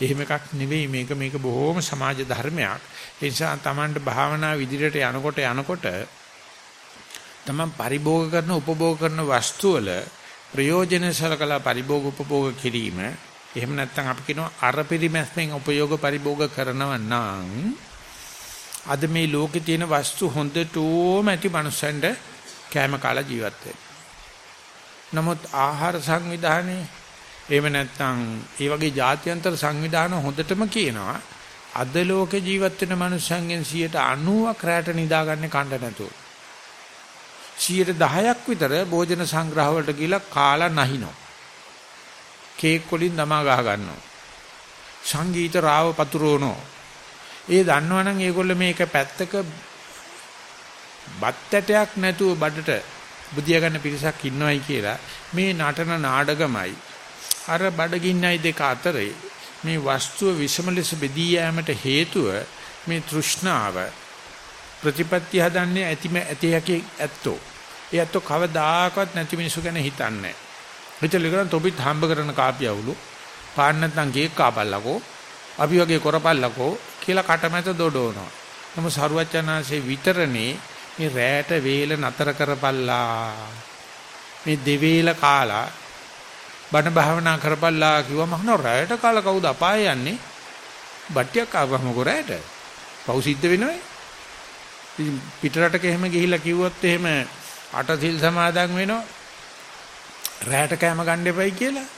එහෙම එකක් නෙවෙයි. මේක මේක බොහොම සමාජ ධර්මයක්. ඒ නිසා Tamanට භාවනා විදිහට යනකොට යනකොට Taman පරිභෝග කරන උපභෝග කරන වස්තු වල ප්‍රයෝජන සලකලා පරිභෝග උපභෝග කිරීම එහෙම නැත්නම් අපි කියනවා අර පරිමැස්මෙන් උපයෝග පරිභෝග කරනවා නම් අද මේ ලෝකේ තියෙන වස්තු හොඳටම ඇති මනුස්සයන්ට කැම කාලා ජීවත් නමුත් ආහාර සංවිධානයේ එහෙම නැත්නම් ඒ වගේ ජාත්‍යන්තර සංවිධාන හොඳටම කියනවා අද ලෝකේ ජීවත් වෙන මනුස්සයන්ගෙන් 90ක් රැට නිදාගන්නේ කණ්ඩ නැතුව. 10ක් විතර භෝජන සංග්‍රහ වලට ගිහිලා කාලා නැහිනවා කේක් වලින් දමා ගහ ගන්නවා. සංගීත රාව පතුරවනවා. ඒ දන්නවනම් ඒගොල්ලෝ මේක පැත්තක බත් ඇටයක් නැතුව බඩට බුදියා ගන්න පිරිසක් ඉන්නවයි කියලා මේ නටන නාඩගමයි අර බඩගින්නයි දෙක අතරේ මේ වස්තුව විෂම ලෙස බෙදී යෑමට හේතුව මේ තෘෂ්ණාව ප්‍රතිපත්ති හදන්නේ ඇතිම ඇති යකේ ඇත්තෝ. ඒ ඇත්තෝ කවදාකවත් නැති මිනිසු ගැන හිතන්නේ නැහැ. හිතල කරන් තොපිත් හම්බ කරන කාපියවලු පාන්න නැත්නම් කේක් කාපල්ලකෝ අපි වගේ කරපල්ලකෝ කියලා කටමැත දොඩවනවා. නම සරුවචනාංශේ විතරනේ මේ රැට වේල නතර කරපල්ලා. මේ දෙවේල කාලා බණ භාවනා කරපල්ලා කිව්වම අහන රැයට කාලා කවුද අපාය යන්නේ? බට්ටියක් ආවම කොරෑට. පව් සිද්ධ වෙනවයි. ඉතින් පිටරටක එහෙම ගිහිල්ලා කිව්වොත් එහෙම අටසිල් සමාදන් වෙනවා. රැයට කැම ගන්න එපයි කියලා.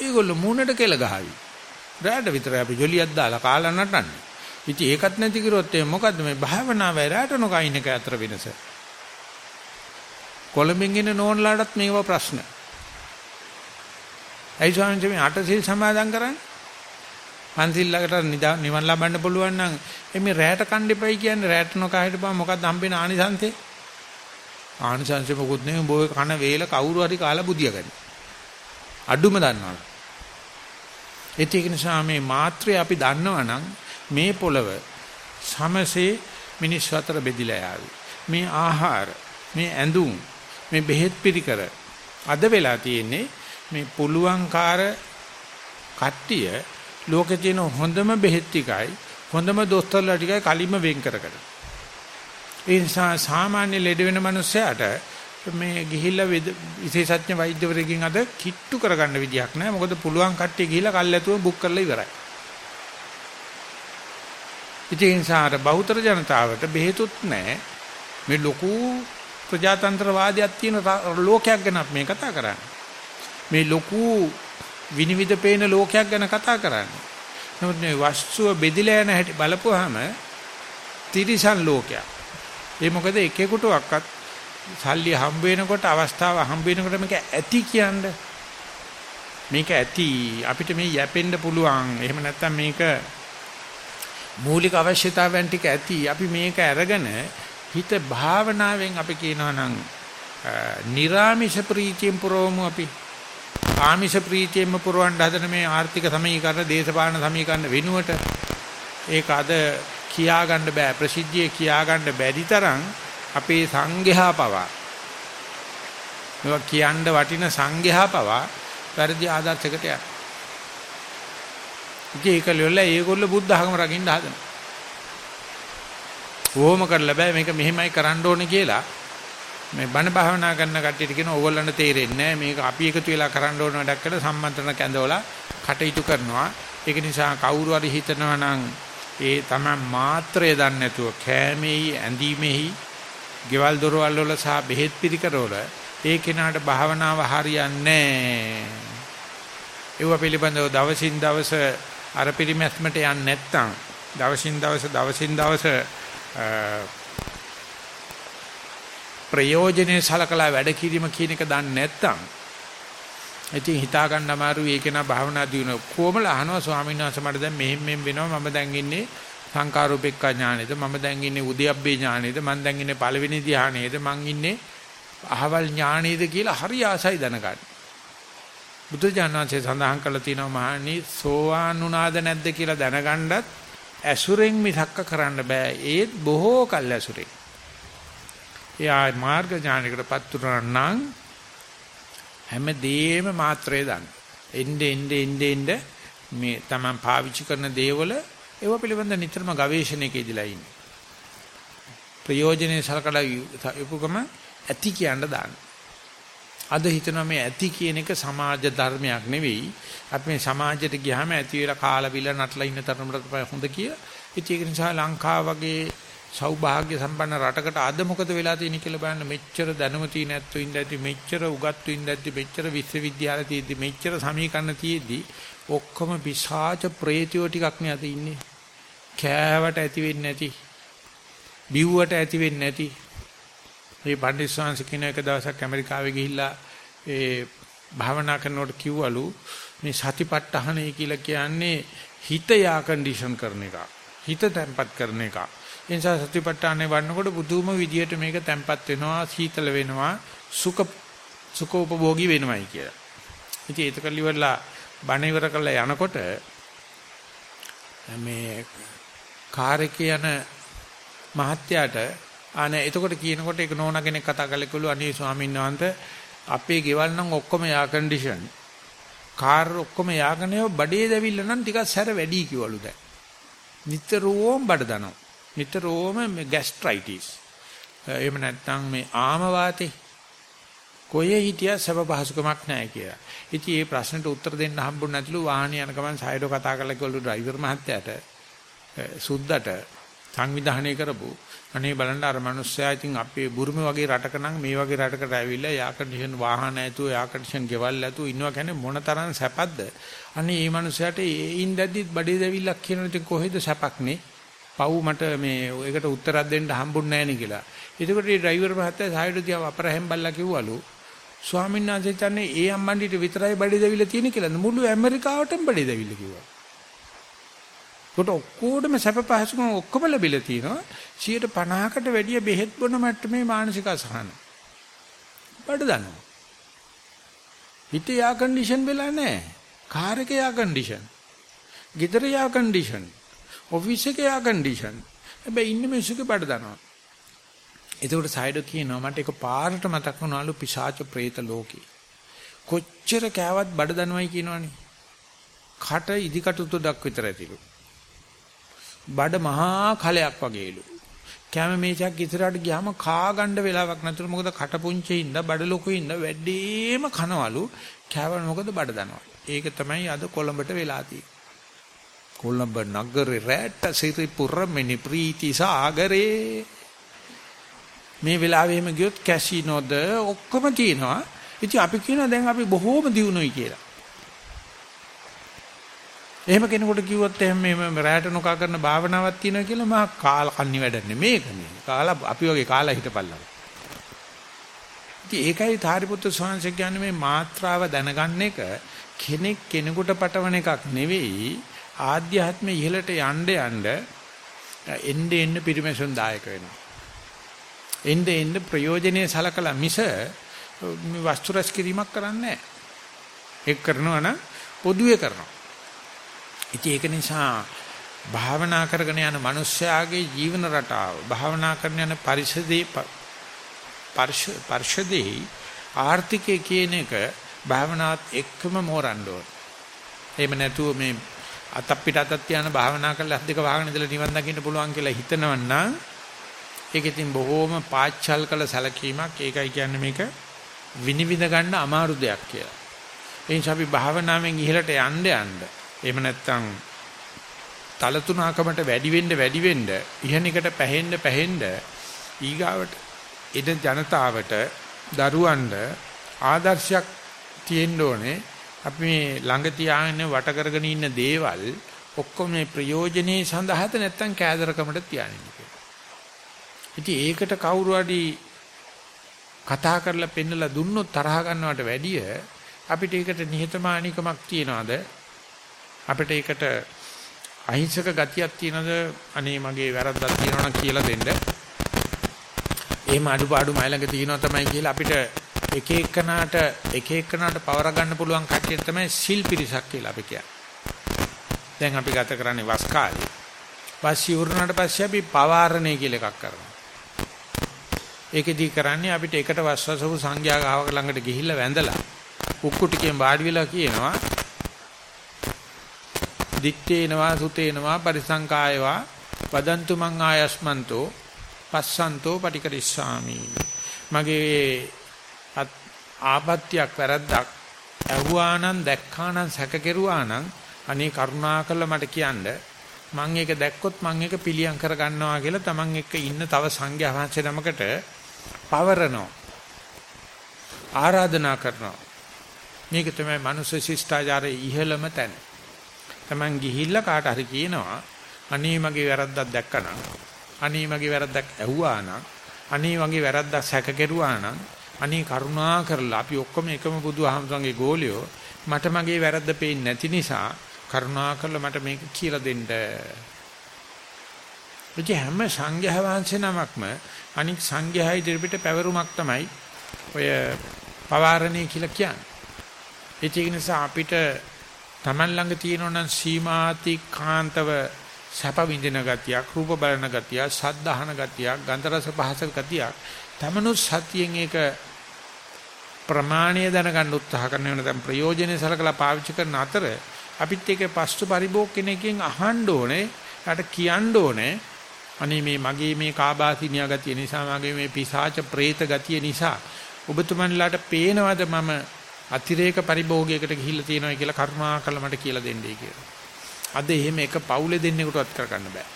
ඒගොල්ලෝ මූණට කෙල ගහවි. රැයට විතරයි අපි ජොලියක් දාලා කාලා නටන්නේ. ඉතින් ඒකත් නැති කිරුවොත් එහෙනම් මොකද්ද මේ භාවනාව රැයට නොකයින් එක අතර වෙනස? කොළඹින් එන නෝන්ලාටත් මේව ප්‍රශ්න. ඇයි ස්වාමීන් මේ අටසිල් සමාදන් කරන්නේ? පන්සිල් ළඟට නිවන් ලබන්න පුළුවන් නම් එමේ රැයට කන්න එපයි කියන්නේ රැයට නොකා හිටපුවා මොකද්ද හම්බෙන ආනිසංසය? ආනිසංසය මොකුත් නෙමෙයි බොය කන වේල කවුරු හරි කාලා බුදිය ගන්න. අඩුම දන්නවා. ඒක නිසා මේ මාත්‍රය අපි දන්නවනම් මේ පොළව සමසේ මිනිස් අතර බෙදිලා යාවි. මේ ආහාර, මේ ඇඳුම්, මේ බෙහෙත් පිළිකර අද වෙලා තියෙන්නේ මේ පුළුවන්කාර කට්ටිය ලෝකේ තියෙන හොඳම බෙහෙත් ටිකයි හොඳම දොස්තරලා ටිකයි කලින්ම වෙන් කරගන්න. ඒ නිසා සාමාන්‍ය ලෙඩ වෙන මනුස්සයාට මේ ගිහිල්ලා විශේෂඥ වෛද්‍යවරයෙක්ගෙන් අද කිට්ටු කරගන්න විදියක් නැහැ. මොකද පුළුවන් කට්ටිය ගිහිල්ලා කල්ැතුව බුක් කරලා ඉවරයි. ඉතින් සාර බහුතර ජනතාවට බෙහෙතුත් නැහැ. මේ ලොකු ප්‍රජාතන්ත්‍රවාදයක් තියෙන ලෝකයක් ගැන මේ කතා කරන්නේ. මේ ලොකු විනිවිද පේන ලෝකයක් ගැන කතා කරන්නේ. නමුත් මේ වස්තුව බෙදිලා යන හැටි බලපුවාම තිරිසන් ලෝකයක්. ඒ මොකද එකෙකුටවත් සල්ලි හම්බ වෙනකොට අවස්ථාව හම්බ වෙනකොට මේක ඇති කියන්නේ. මේක ඇති. අපිට මේ යැපෙන්න පුළුවන්. එහෙම නැත්නම් මේක මූලික අවශ්‍යතාවයන් ටික ඇති. අපි මේක අරගෙන හිත භාවනාවෙන් අපි කියනවා නම් නිර්ාමිෂ ප්‍රීතියෙන් පුරවමු අපි. ආමිෂ ප්‍රීතියෙන්ම පුරවන්න හදන මේ ආර්ථික සමීකරණ දේශපාලන සමීකරණ වෙනුවට ඒක අද කියා ගන්න බෑ ප්‍රසිද්ධියේ කියා ගන්න බැරි තරම් අපේ සංඝයා පවා මේවා කියන්න වටින සංඝයා පවා වැඩි ආදර්ශයකට යනවා. ඒක ඒකලෙල්ල ඒගොල්ලෝ බුද්ධ ධර්ම රකින්න හදනවා. ඕම කරලා බෑ මේක මෙහෙමයි කරන්න ඕනේ කියලා මේ බණ භාවනා කරන කට්ටියට කියන ඕගොල්ලන්ට තේරෙන්නේ නැහැ. මේක අපි එකතු වෙලා කරන්න ඕන වැඩක් කියලා සම්මන්ත්‍රණ කැඳවලා කටයුතු කරනවා. ඒක නිසා කවුරු හරි හිතනවා නම් ඒ තමයි මාත්‍රය දන්නේ නැතුව කෑමෙහි ඇඳීමෙහි ගෙවල් දොරවල් වල සහ බෙහෙත් පිළිකර වල ඒ කෙනාට භාවනාව හරියන්නේ ඒව පිළිබඳව දවසින් දවස අර පිරිමැස්මට යන්නේ නැත්නම් දවසින් දවස දවසින් දවස ප්‍රයෝජනේ සලකලා වැඩ කිරීම කියන එක දන්නේ නැත්නම් ඉතින් හිතා ගන්න අමාරුයි. ඒක නා භාවනා දිනන කොමල අහනවා ස්වාමීන් වහන්සේ මට දැන් මෙහෙම මෙහෙම වෙනවා. මම දැන් ඉන්නේ සංකාරූපෙක්ඛා ඥානෙද මම දැන් ඉන්නේ උද්‍යප්පේ ඥානෙද මම දැන් ඉන්නේ පළවෙනි ධ්‍යානෙද මං ඉන්නේ අහවල් ඥානෙද කියලා හරි ආසයි දැනගන්න. බුදුජානනාංශය සඳහන් කරලා තියෙනවා මහණනි සෝවාන් වුණාද නැද්ද කියලා දැනගන්නත් ඇසුරෙන් මිසක්ක කරන්න බෑ. ඒත් බොහෝ කල් ඇසුරෙන්. එයා මාර්ග ඥානයකටපත් උනන නම් හැමදේම මාත්‍රේ දන්න. එnde ende ende ende මේ Taman පාවිච්චි කරන දේවල ඒව පිළිබඳ නිතරම ගවේෂණයකදීලා ඉන්නේ. ප්‍රයෝජනේ සලකලා උපකම ඇති කියන්න දාන්න. අද හිතනවා මේ ඇති කියන එක සමාජ ධර්මයක් නෙවෙයි. අපි මේ සමාජයට ගියාම ඇති වෙලා කාලා බිල නටලා ඉන්න තරමට තමයි හොඳ කිය. ඒක නිසා ලංකාව වගේ සෞභාග්‍ය සම්පන්න රටකට අද මොකද වෙලා තියෙන්නේ කියලා බලන්න. මෙච්චර දැනුම තියෙන ඇත්තෝ ඉඳ ඇති මෙච්චර උගත්තු ඉඳ ඇති මෙච්චර විශ්වවිද්‍යාල තියෙද්දි මෙච්චර සමීකරණ තියෙද්දි ඔක්කොම පිසාච ප්‍රේතයෝ ටිකක් නේ අද ඉන්නේ. කෑවට ඇති වෙන්නේ නැති බිව්වට ඇති වෙන්නේ නැති. මේ පණ්ඩිත කියන එක දවසක් ඇමරිකාවේ ගිහිල්ලා ඒ භාවනා කරනකොට කිව්වලු මේ සතිපට්ඨානයි කියලා කියන්නේ හිත යා කන්ඩිෂන් කරන එක හිත තැම්පත් කරන එක ඒ නිසා සතිපට්ඨානේ වඩනකොට බුදුම විදියට මේක තැම්පත් වෙනවා සීතල වෙනවා සුඛ සුඛෝපභෝගී වෙනවයි කියලා. ඉතින් ඒක කලිවලා බණ ඉවර කරලා යනකොට මේ කාර් එකේ යන මහත්තයාට අනේ එතකොට කියනකොට ඒක නෝනා කෙනෙක් කතා කරලා කිව්ලු අනේ ස්වාමීන් වහන්සේ අපේ ගෙවල් නම් ඔක්කොම යා කන්ඩිෂන් කාර් ඔක්කොම යාගනේ බඩේ දැවිල්ල නම් ටිකක් සැර වැඩි කිවලු දැන්. නිතරම බඩ දනවා. නිතරම මේ ગેස්ට්‍රයිටිස් එහෙම නැත්නම් මේ ආම වාතේ කොහේ හිටියා සබ පහසුකමක් නැහැ කියලා. ඉතින් මේ ප්‍රශ්නට උත්තර දෙන්න හම්බුනේ නැතිලු වාහනේ යන ගමන් සයිඩෝ කතා කරලා කිව්වලු ඩ්‍රයිවර් මහත්තයාට සුද්දට සංවිධානය කරපු. අනේ බලන්න අර මිනිස්සයා ඉතින් අපේ බුරුම වගේ රටක නම් මේ වගේ රටකට ඇවිල්ලා යා කන්ඩිෂන් වාහන ඇතුව යා කන්ඩිෂන් ගෙවල් ඇතුව ඉන්නවා කියන්නේ මොන තරම් සැපක්ද? අනේ මේ මිනිස්සයාට ඒයින් දැද්දිත් බඩේ දැවිල්ලක් කියනවා. ඉතින් කොහෙද සැපක්නේ? පව් මට මේ ඒකට උත්තරයක් දෙන්න හම්බුන්නේ නැහැ නේ කියලා එතකොට මේ ඩ්‍රයිවර් මහත්තයා සායඩ දිහා අපරහෙන් බල්ලා කිව්වලු ස්වාමීන් වහන්සේ කියන්නේ ඒ අම්මන්ඩිට විතරයි බඩේ දැවිල්ල තියෙන කියලා මුළු ඇමරිකාවටම බඩේ දැවිල්ල කිව්වා කොට ඔක්කොටම සැප පහසුකම් ඔක්කොම ලැබිලා තිනවා 50කට වැඩිය බෙහෙත් බොන මට්ටමේ මානසික අසහන. බඩ දනවා. හිත යා කන්ඩිෂන් වෙලා නැහැ. කාර් එක යා කන්ඩිෂන්. ගෙදර යා කන්ඩිෂන්. ඔෆිස් එක යා කන්ඩිෂන්. හැබැයි ඉන්න මිනිස්සුගේ බඩ දනවා. එතකොට සයිඩ් කියනවා මට ඒක පාරට මතක් වුණාලු පිශාච പ്രേත ලෝකේ. කොච්චර කෑවත් බඩ දනවයි කියනවනේ. කට ඉදිකටුතු දක් විතර ඇතිලු. බඩ මහා කලයක් වගේලු. කැම මේසයක් ඉස්සරහට ගියාම කා ගන්න වෙලාවක් නැතුව මොකද කට පුංචි ඉඳ බඩ ලොකු ඉඳ වැඩිම කනවලු කෑවන මොකද බඩ දනවා. ඒක තමයි අද කොළඹට වෙලා කොළඹ නගරේ රැට සිරිපුර මිනි ප්‍රීති සාගරේ මේ වෙලාවෙ එහෙම ගියොත් කැසිනෝද ඔක්කොම තියෙනවා. ඉතින් අපි කියනවා දැන් අපි බොහෝම දියුණුයි කියලා. එහෙම කෙනෙකුට කිව්වොත් එහෙම මේ රැයට නොකා කරන භාවනාවක් තියෙනවා කියලා මහා කාල කන්නි වැඩන්නේ මේකනේ. කාලා අපි වගේ කාලා හිටපල්ලා. ඉතින් ඒකයි ධාරිපුත්‍ර ස්වාමීන් කියන්නේ මේ මාත්‍රාව දැනගන්න එක කෙනෙක් කෙනෙකුට පටවන එකක් නෙවෙයි ආධ්‍යාත්මය ඉහළට යන්න යන්න එන්න එන්න පිරිමැසුම් දායක වෙනවා. එන්න එන්න ප්‍රයෝජනේ සලකලා මිස මේ වස්තු රැස් කිරීමක් කරන්නේ නැහැ. ඒක කරනවා නම් පොදුවේ කරනවා. ඉතින් ඒක නිසා භාවනා කරගෙන යන මිනිස්යාගේ ජීවන රටාව භාවනා කරන යන පරිසදේ පරිශදේ ආර්ථිකයේ කියන එක භාවනාවත් එක්කම මෝරන්න ඕන. එහෙම නැතුව මේ අතක් පිට අතක් තියන භාවනා කරලා අත් දෙක වහගෙන ඉඳලා නිවන් දකින්න පුළුවන් කියලා හිතනවන්නම් ඒක ඉතින් බොහෝම පාච්චල් කළ සැලකීමක්. ඒකයි කියන්නේ මේක විනිවිද ගන්න අමාරු දෙයක් කියලා. ඒ නිසා අපි භාවනාවෙන් ඉහළට යන්න යන්න එහෙම නැත්නම් තලතුණකමට වැඩි වෙන්න වැඩි වෙන්න ඉහනිකට පැහෙන්න පැහෙන්න ඊගාවට එද ජනතාවට දරුවන්ට ආදර්ශයක් තියෙන්න ඕනේ අපි මේ ළඟ තියාගෙන වට කරගෙන ඉන්න දේවල් ඔක්කොම මේ ප්‍රයෝජනේ සඳහාද නැත්නම් කෑදරකමට තියාගෙන ඉතින් ඒකට කවුරු හරි කතා කරලා පෙන්නලා දුන්නොත් තරහ ගන්නවට වැඩිය අපිට ඒකට නිහතමානීකමක් තියනවාද? අපිට ඒකට අහිංසක ගතියක් තියනද අනේ මගේ වැරද්දක් තියෙනවා නම් කියලා දෙන්න. එහෙම අඩුපාඩු මයිලඟ තියෙනවා තමයි කියලා අපිට එක එකනාට එක එකනාට පවර ගන්න පුළුවන් කට්ටිය තමයි සිල් පිරිසක් කියලා අපි කියන්නේ. දැන් අපි ගත කරන්නේ වස් කාලේ. වස් ඉවරනට පස්සේ අපි පවාරණය කියලා එකක් කරනවා. ඒකෙදි කරන්නේ අපිට එකට වස්වසපු සංඝයා ගාවක ළඟට ගිහිල්ලා වැඳලා කුක්කු ටිකෙන් වාඩි වෙලා කියනවා දිත්තේනවා සුතේනවා පරිසංකායවා වදන්තු මං ආයස්මන්තෝ පස්සන්තෝ පටිකරිස්සාමි. මගේ ආපත්‍යක් වැරද්දක් ඇහුවානම් දැක්කානම් සැක කෙරුවානම් අනේ කරුණාකරලා මට කියන්න. මම ඒක දැක්කොත් මම ඒක පිළියම් කර ගන්නවා කියලා තමන් එක්ක ඉන්න තව සංඝයා වහන්සේ නමකට පවරනවා. ආරාධනා කරනවා. මේක තමයි මනුෂ්‍ය ශිෂ්ටාචාරයේ ඉහළම තැන. Taman ගිහිල්ලා කාට හරි කියනවා අනේ මගේ වැරද්දක් දැක්කනම් අනේ මගේ වැරද්දක් ඇහුවා නම් අනේ මගේ වැරද්දක් සැක කෙරුවා නම් අනේ කරුණා කරලා අපි ඔක්කොම එකම බුදුහාමුදුරන්ගේ ගෝලියෝ මට මගේ වැරද්ද පේන්නේ නැති නිසා කරුණා කරලා මට මේක කියලා දෙන්න. ඒ හැම සංඝයා වහන්සේ නමක්ම අනික් සංඝයා ඉදිරියට පැවරුමක් තමයි ඔය පවාරණේ කියලා කියන්නේ. ඒක නිසා අපිට Taman ළඟ තියෙනවා සීමාතිකාන්තව සැප විඳින ගතියක්, රූප බලන ගතියක්, ශබ්ද අහන ගතියක්, ගන්ධ රස පහස ගතියක්. තමනුත් සතියෙන් ඒක ප්‍රමාණීය දැනගන්න උත්සාහ කරන වෙන දැන් ප්‍රයෝජනෙ සලකලා පාවිච්චි කරන අතර අපිත් ඒක පස්තු පරිභෝග කෙනකින් අහන්න ඕනේ, ඊට කියන්න ඕනේ. අනේ මේ මගේ මේ කාබාසිනියා ගතිය නිසා මගේ මේ පිසාච പ്രേත ගතිය නිසා ඔබතුමන්ලාට පේනවද මම අතිරේක පරිභෝගයකට ගිහිල්ලා තියෙනවා කියලා කරුණා කළ මට කියලා දෙන්නයි කියලා. අද එහෙම එක පවුලේ දෙන්නෙකුටවත් කරගන්න බෑ.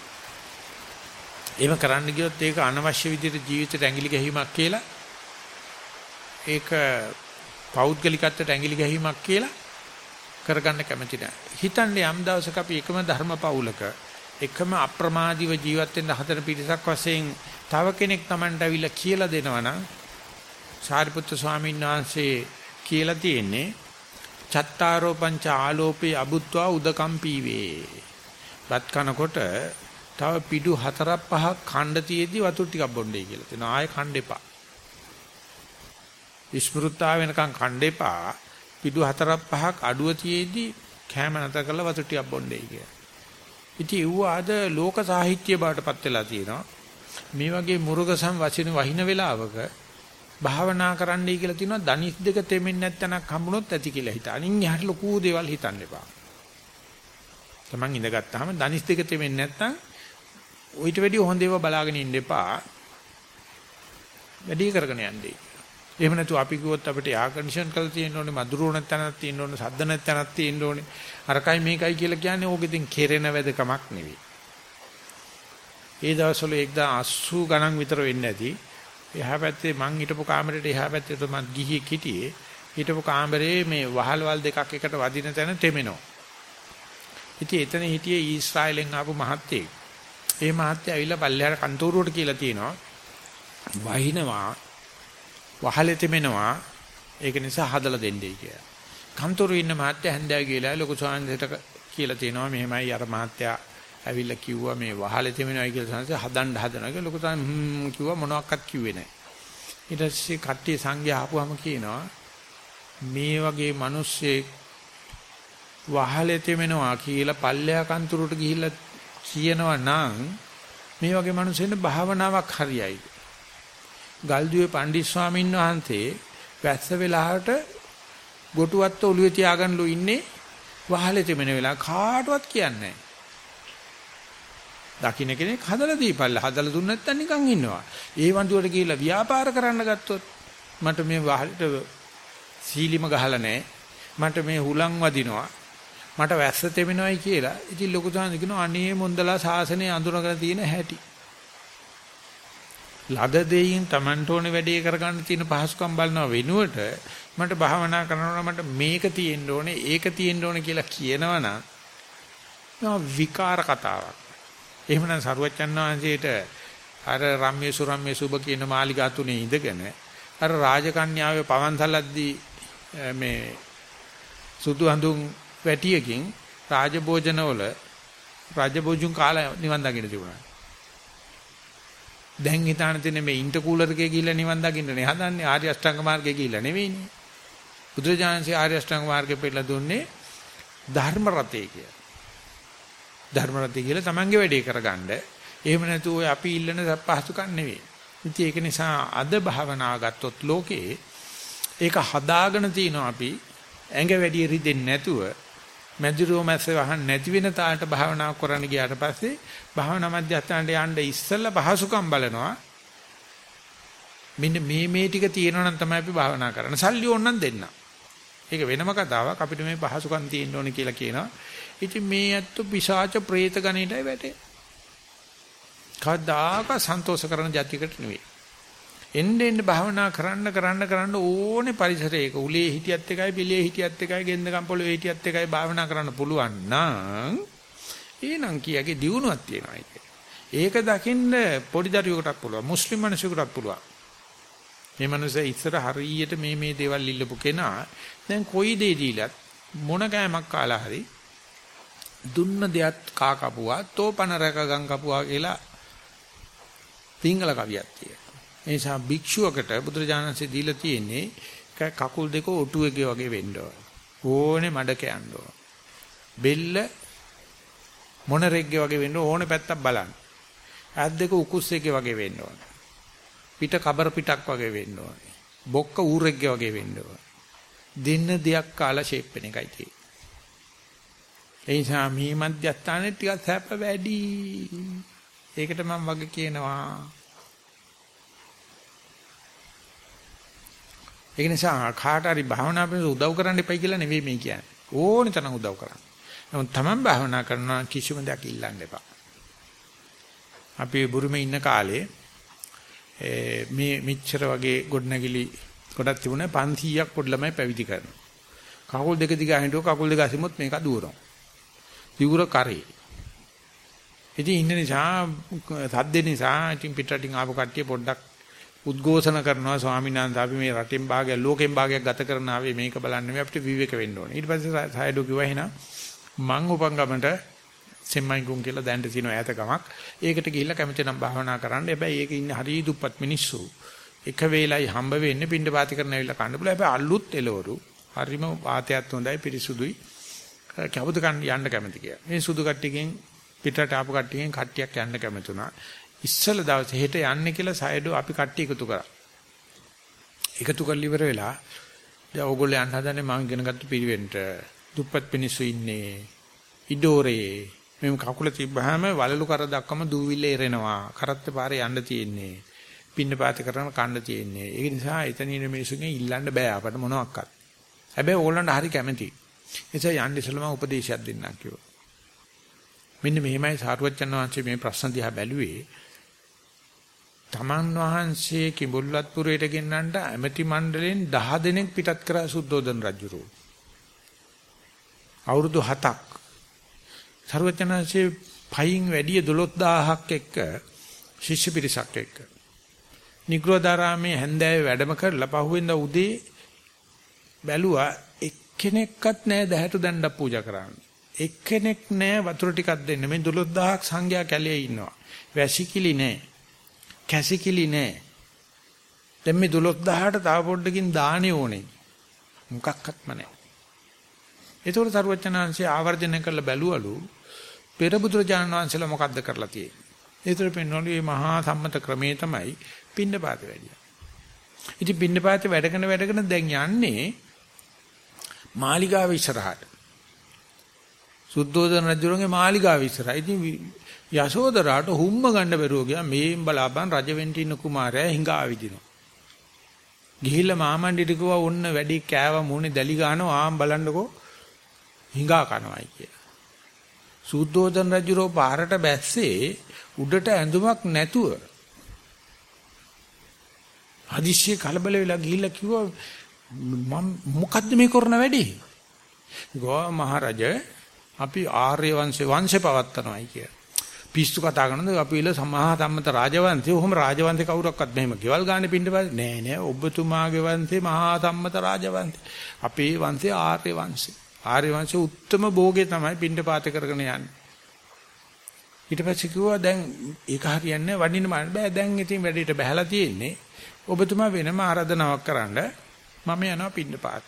එහෙම කරන්න ගියොත් ඒක අනවශ්‍ය විදිහට ජීවිතේට ඇඟිලි ගැහිමක් කියලා ඒක පෞද්ගලිකත්වයට ඇඟිලි ගැහිමක් කියලා කරගන්න කැමති නැහැ. හිතන්නේ යම් දවසක අපි එකම ධර්ම පවුලක එකම අප්‍රමාදීව ජීවත් වෙන්න හතර පිරිසක් වශයෙන් තව කෙනෙක් Tamanට අවිලා කියලා දෙනවනම් සාරිපුත්‍ර ස්වාමීන් වහන්සේ කියලා තියෙන්නේ චත්තාරෝ පංච ආලෝපේ අබුත්වා උදකම් පීවේ. බත් කනකොට තව පිටු හතරක් පහක් ඛණ්ඩ තියේදී වතුර ටිකක් බොන්නයි කියලා තියෙනවා. ආයෙ ඛණ්ඩ එපා. විස්මෘත්තා වෙනකන් ඛණ්ඩ එපා. පිටු හතරක් පහක් අඩුව තියේදී කැම නැත කරලා වතුර ටිකක් බොන්නයි කියලා. ඉතින් ඌ ආද ලෝක සාහිත්‍ය බාටපත් වෙලා තියෙනවා. මේ වගේ මුරුගසම් වචන වහින වෙලාවක භාවනා කරන්නයි කියලා තියෙනවා දනිස් දෙක තෙමෙන්නේ නැත්නම් හම්බුනොත් ඇති කියලා හිතා. අනින් යහට ලොකු දේවල් හිතන්න එපා. Taman ඉඳගත්තාම දනිස් දෙක තෙමෙන්නේ නැත්නම් ඊට වැඩිය හොඳ ඒවා බලාගෙන ඉන්න එපා. වැඩි කරගෙන යන්නේ. එහෙම නැතු අපි කිව්වොත් අපිට එයා කන්ඩිෂන් කරලා තියෙන්න ඕනේ මధుරෝ නැත්නම් තියෙන්න ඕනේ සද්ද නැත්නම් තියෙන්න ඕනේ අරකයි මේකයි කියලා කියන්නේ ඕක ඉතින් කෙරෙන වැදකමක් නෙවෙයි. ඒ දවස්වල 1080 ගණන් විතර වෙන්නේ නැති එහා පැත්තේ මං හිටපු කාමරේට එහා පැත්තේ තමයි ගිහියෙක් හිටියේ. හිටපු කාමරේ මේ වහල්වල් දෙකක් එකට වදින තැන තෙමෙනවා. ඉතින් එතන හිටියේ ඊශ්‍රායලෙන් ආපු මහත්තයෙක්. ඒ මහත්තයා ඇවිල්ලා පල්ලෙහාට කන්තෝරුවට කියලා තියෙනවා. වහිනවා වහලෙ තෙමෙනවා. ඒක නිසා හදලා දෙන්නයි කියලා. කන්තෝරුවේ ඉන්න මහත්තයා හැන්දෑව ගිහලා ලොකු සාන්දේට කියලා තියෙනවා මෙහෙමයි අර මහත්තයා ඇවිල්ලා කිව්වා මේ වහලේ තෙමෙනවයි කියලා සංසය හදන්න හදනවා කියලා ලොකු තාම හ්ම් කිව්වා මොනවත් කිව්වේ නැහැ. ඊට පස්සේ කට්ටිය සංඝයා ආපුවම කියනවා මේ වගේ මිනිස්සෙක් වහලේ තෙමෙනවා කියලා පල්ලෙහා කන්තුරට ගිහිල්ලා කියනවා නම් මේ වගේ මිනිස්සුන්ට භාවනාවක් හරියයි. ගල්දුවේ පණ්ඩිත් ස්වාමීන් වහන්සේ වැස්ස වෙලාවට ගොටුවත් ඔළුවේ තියාගන්නලු ඉන්නේ වහලේ තෙමෙන වෙලාව කාටවත් කියන්නේ නැහැ. දකින්න කෙනෙක් හදලා දීපල්ලා හදලා දුන්න නැත්නම් නිකන් ඉන්නවා. ඒ වන්දුවට ගිහිල්ලා ව්‍යාපාර කරන්න ගත්තොත් මට මේ වහලට සීලිම ගහලා නැහැ. මට මේ හුලං වදිනවා. මට වැස්ස තෙමෙනවයි කියලා. ඉතින් ලොකු සාන්ති කියනවා අනේ මොන්දලා සාසනය අඳුරගෙන තියෙන හැටි. ලද දෙයින් Tamanට ඕනේ වැඩේ කරගන්න තියෙන පහසුකම් බලනවා වෙනුවට මට භාවනා කරනවා මට මේක තියෙන්න ඕනේ ඒක තියෙන්න ඕනේ කියලා කියනවනම් විකාර කතාවක්. එහෙමනම් සරුවච්චන් වහන්සේට අර රම්ම්‍ය සුරම්ම්‍ය සුබ කියන මාලිගා තුනේ ඉඳගෙන අර රාජකන්‍යාවේ පවන්සලද්දී මේ සුදු හඳුන් වැටියකින් රාජභෝජනවල රාජභෝජුන් කාලා නිවන් දකින්න තිබුණා. දැන් හිතාන තියෙන්නේ මේ ඉන්ටර්කූලර් එකේ ගිහිල්ලා නිවන් දකින්න නේ හදන්නේ ආර්ය අෂ්ටාංග මාර්ගයේ ගිහිල්ලා නෙවෙයිනේ. බුදුරජාණන්සේ ආර්ය අෂ්ටාංග මාර්ගය පෙන්නලා දුන්නේ ධර්ම රතේ කියලා. ධර්මරත්ය කියලා තමන්ගේ වැඩේ කරගන්න. එහෙම නැතු ඔය අපි ඉල්ලන පහසුකම් නෙවෙයි. ඉතින් ඒක නිසා අද භාවනා ගත්තොත් ලෝකේ ඒක හදාගෙන තිනවා අපි ඇඟ වැඩි රිදෙන්නේ නැතුව මැදිරෝ මැස්ස වහන්න නැති වෙන තාලට භාවනා කරන්න ගියාට පස්සේ භාවනා මධ්‍යස්ථානට යන්න ඉස්සෙල්ලා පහසුකම් බලනවා. මෙන්න මේ මේ ටික තියෙනවා නම් තමයි අපි භාවනා කරන්න. සල්ලි ඕනනම් දෙන්න. ඒක වෙනම කතාවක්. අපිට මේ පහසුකම් තියෙන්න ඕනේ කියලා කියනවා. ඉතින් මේ ඇත්ත පිසාච പ്രേත ගණේටයි වැටේ. කවදාක සන්තෝෂ කරන જાතිකට නෙවෙයි. එන්න එන්න භාවනා කරන්න කරන්න කරන්න ඕනේ පරිසරයක උලේ හිටියත් එකයි පිළේ හිටියත් එකයි ගෙන්දගම් පොළවේ හිටියත් එකයි භාවනා කරන්න පුළුවන් නම් ඊනම් කියගේ දියුණුවක් තියෙනවා ඒක. ඒක දකින්න පොඩි දරුවෙකුටත් පුළුවන් මුස්ලිම් මිනිසෙකුටත් පුළුවන්. මේ මිනිසා ඉස්සර හරියට මේ මේ දේවල් ඉල්ලපු කෙනා දැන් කොයි දේ දීලත් මොන කෑමක් කාලා හරි දුන්න දෙයක් කා කපුවා තෝපන රැක ගම් කපුවා කියලා සිංහල කවියක් තියෙනවා. ඒ නිසා භික්ෂුවකට බුදුරජාණන්සේ දීලා තියෙන්නේ කකුල් දෙක ඔටුවේගේ වගේ වෙන්න ඕන. ඕනේ මඩක යන්න ඕන. බෙල්ල මොන රෙග්ගේ වගේ වෙන්න ඕනේ පැත්තක් බලන්න. ඇස් දෙක උකුස්සෙක්ගේ වගේ වෙන්න ඕනේ. පිට කබර පිටක් වගේ වෙන්න ඕනේ. බොක්ක ඌරෙක්ගේ වගේ වෙන්න ඕනේ. දෙන්න දෙයක් කාලා ෂේප් වෙන එකයි තියෙන්නේ. ඒ නිසා මේ මධ්‍යස්ථානේ ටිකක් සැප වැඩි. ඒකට මම වගේ කියනවා. ඒක නිසා කාට හරි භාවනා පිළිබඳ උදව් කරන්න එපයි කියලා නෙවෙයි මේ කියන්නේ. ඕනි තරම් උදව් කරන්න. නමුත් Taman භාවනා කරනවා කිසිම දෙයක් ඉල්ලන්න එපා. අපි බුරුමේ ඉන්න කාලේ මේ මිච්ඡර වගේ ගොඩනැගිලි ගොඩක් තිබුණා 500ක් පොඩි ළමයි පැවිදි කරනවා. කකුල් දෙක දිගා හිටුව කකුල් දෙක අසිමුත් මේක දුවනවා. දිවුර කරේ. ඉතින් ඉන්න නිසා සද්ද නිසා ඉතින් පිටරටින් ආපු කට්ටිය පොඩ්ඩක් උද්ඝෝෂණ කරනවා ස්වාමීන් වහන්සේ අපි මේ රටෙන් භාගයක් ලෝකෙන් භාගයක් ගත කරන ආවේ මේක බලන්න මේ අපිට විවේක වෙන්න ඕනේ. ඊට පස්සේ සායඩෝ කිව්වා එහෙනම් මං උපංගමට සෙම්මයිගුන් කියලා දැනට තියෙන ඈත ගමක්. ඒකට ගිහිල්ලා කැමති නම් භාවනා කරන්න. හැබැයි ඒක ඉන්නේ හරිය දුප්පත් මිනිස්සු. එක වේලයි හම්බ වෙන්නේ පින්ඩ පාති කරන ඇවිල්ලා කන්න බුල. හැබැයි අලුත් එළවරු. හරිම වාතයත් හොඳයි පිරිසුදුයි. කවුද කන්න යන්න කැමති කියලා. මේ සුදු කට්ටියකින් පිටරට ආපු කට්ටියකින් කට්ටියක් යන්න කැමති වුණා. ඉස්සල දවසේ හෙට යන්නේ කියලා සයඩෝ අපි කට්ටිය එකතු කරා. එකතු කරලා ඉවර වෙලා දැන් ඕගොල්ලෝ යන්න හදනේ මම ඉගෙනගත්තු පිළිවෙන්ට දුප්පත් මිනිස්සු ඉන්නේ ඉඩෝරේ. මෙම් කකුල තිබ්බහම වලලු කර දක්වම දූවිල්ල එරෙනවා. කරත්ත පාරේ යන්න තියෙන්නේ. පින්න පාත කරන කන්න තියෙන්නේ. ඒ නිසා එතන ඉන්න මිනිස්සුන්ගෙන් ඉල්ලන්න බෑ අපට මොනවත් හැබැයි ඕගොල්ලන්ට හරි කැමතියි. එසේ යන්න ඉස්සෙල්ලම උපදේශයක් දෙන්නම් කිව්වා. මෙන්න මෙහෙමයි සාරවත්චන් වහන්සේ මේ ප්‍රශ්න දිහා බැලුවේ. තමන් වහන්සේ කිඹුල්වත්පුරයට ගෙන්නන්නට ඇමති මණ්ඩලයෙන් 10 දෙනෙක් පිටත් කරා සුද්ධෝදන රජුරෝ. අවුරුදු 7ක්. සාරවත්චන්හන්සේ පයින් වැඩි 12000ක් එක්ක ශිෂ්‍ය පිරිසක් එක්ක. නිග්‍රෝධාරාමේ හැන්දෑවේ වැඩම කරලා පහුවෙන්ද උදේ බැලුවා එක්කෙනෙක්වත් නැහැ දැහැටු දණ්ඩක් පූජා කරන්න. එක්කෙනෙක් නැහැ වතුර ටිකක් දෙන්න. මේ 12000ක් සංඝයා කැලේ ඉන්නවා. වැසිකිලි නැහැ. කැසිකිලි නැහැ. දැන් මේ 12000ට තව පොඩ්ඩකින් දාන්නේ ඕනේ. මොකක්වත්ම නැහැ. ඒතකොට සරුවචනාංශي ආවර්ජනය කරලා බැලුවලු පෙර බුදුරජාණන් වහන්සේලා මොකද්ද කරලා තියෙන්නේ. ඒතර පෙන්වලු මේ මහා සම්මත ක්‍රමේ තමයි පින්නපාත වැඩි. ඉතින් පින්නපාත වැඩගෙන වැඩගෙන දැන් යන්නේ මාලිගාව ඉස්සරහට. සුද්ධෝදන රජුගේ මාලිගාව ඉස්සරහ. ඉතින් යශෝදරාට හුම්ම ගන්න බැරුව ගියා මේන් බලාපන් රජවෙන්ට ඉන්න කුමාරයා හිඟා විදිනවා. ගිහිල්ලා මාමණ්ඩිට කිව්වා ඔන්න වැඩි කෑව මුනේ දැලි ගන්නවා ආම් බලන්නකෝ හිඟා කනවයි කියලා. සුද්ධෝදන රජුරෝ පාරට බැස්සේ උඩට ඇඳුමක් නැතුව හදිස්සිය කලබල වෙලා ගිහිල්ලා කිව්වා මම මොකද්ද මේ කරන වැඩේ? ගෝ මහරජ අපි ආර්ය වංශේ වංශේ පවත්නවායි කිය. පිස්සු කතා කරනද අපි ඉල සමහා සම්මත රාජවංශේ ඔහොම රාජවංශේ කවුරක්වත් මෙහෙම ගෙවල් ගන්න පිටිපස්සේ නෑ නෑ ඔබතුමාගේ වංශේ මහා සම්මත රාජවංශේ. අපේ වංශේ ආර්ය වංශේ. ආර්ය වංශේ උත්තරම භෝගේ තමයි පිටිපාත කරගෙන යන්නේ. ඊට පස්සේ කිව්වා දැන් ඒක හරියන්නේ වඩින්න බෑ දැන් ඉතින් වැඩේට බහැලා තියෙන්නේ. ඔබතුමා වෙනම ආරාධනාවක් කරන්න මම යනවා පින්නපාත.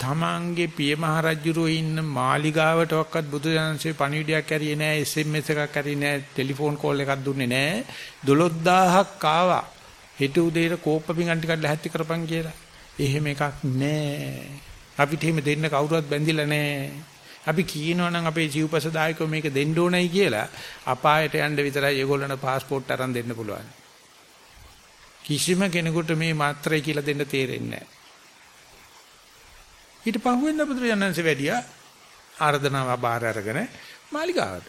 තමන්ගේ පිය මහරජුරෝ ඉන්න මාලිගාවටවත් බුදුදහමසේ පණිවිඩයක් ඇරියේ නැහැ SMS එකක් ඇරියේ නැහැ ටෙලිෆෝන් කෝල් එකක් දුන්නේ නැහැ 12000ක් ආවා. හිත උදේට කෝප්ප පිඟන් ටිකක් ලැහැත්ති කරපන් කියලා. එහෙම එකක් නැහැ අපිට එහෙම දෙන්න කවුරුවත් බැඳිලා නැහැ අපි කියනවා නම් අපේ ජීවපසදායකව මේක දෙන්න ඕනයි කියලා. අපායට යන්න විතරයි ඒගොල්ලන්ට પાස්පෝර්ට් අරන් දෙන්න පුළුවන්. කිසිම කෙනෙකුට මේ මාත්‍රයි කියලා දෙන්න තේරෙන්නේ නැහැ. ඊට පහුවෙන්ද බුදුරජාණන්සේ වැඩියා ආර්දනාව බාර අරගෙන මාලිගාවට.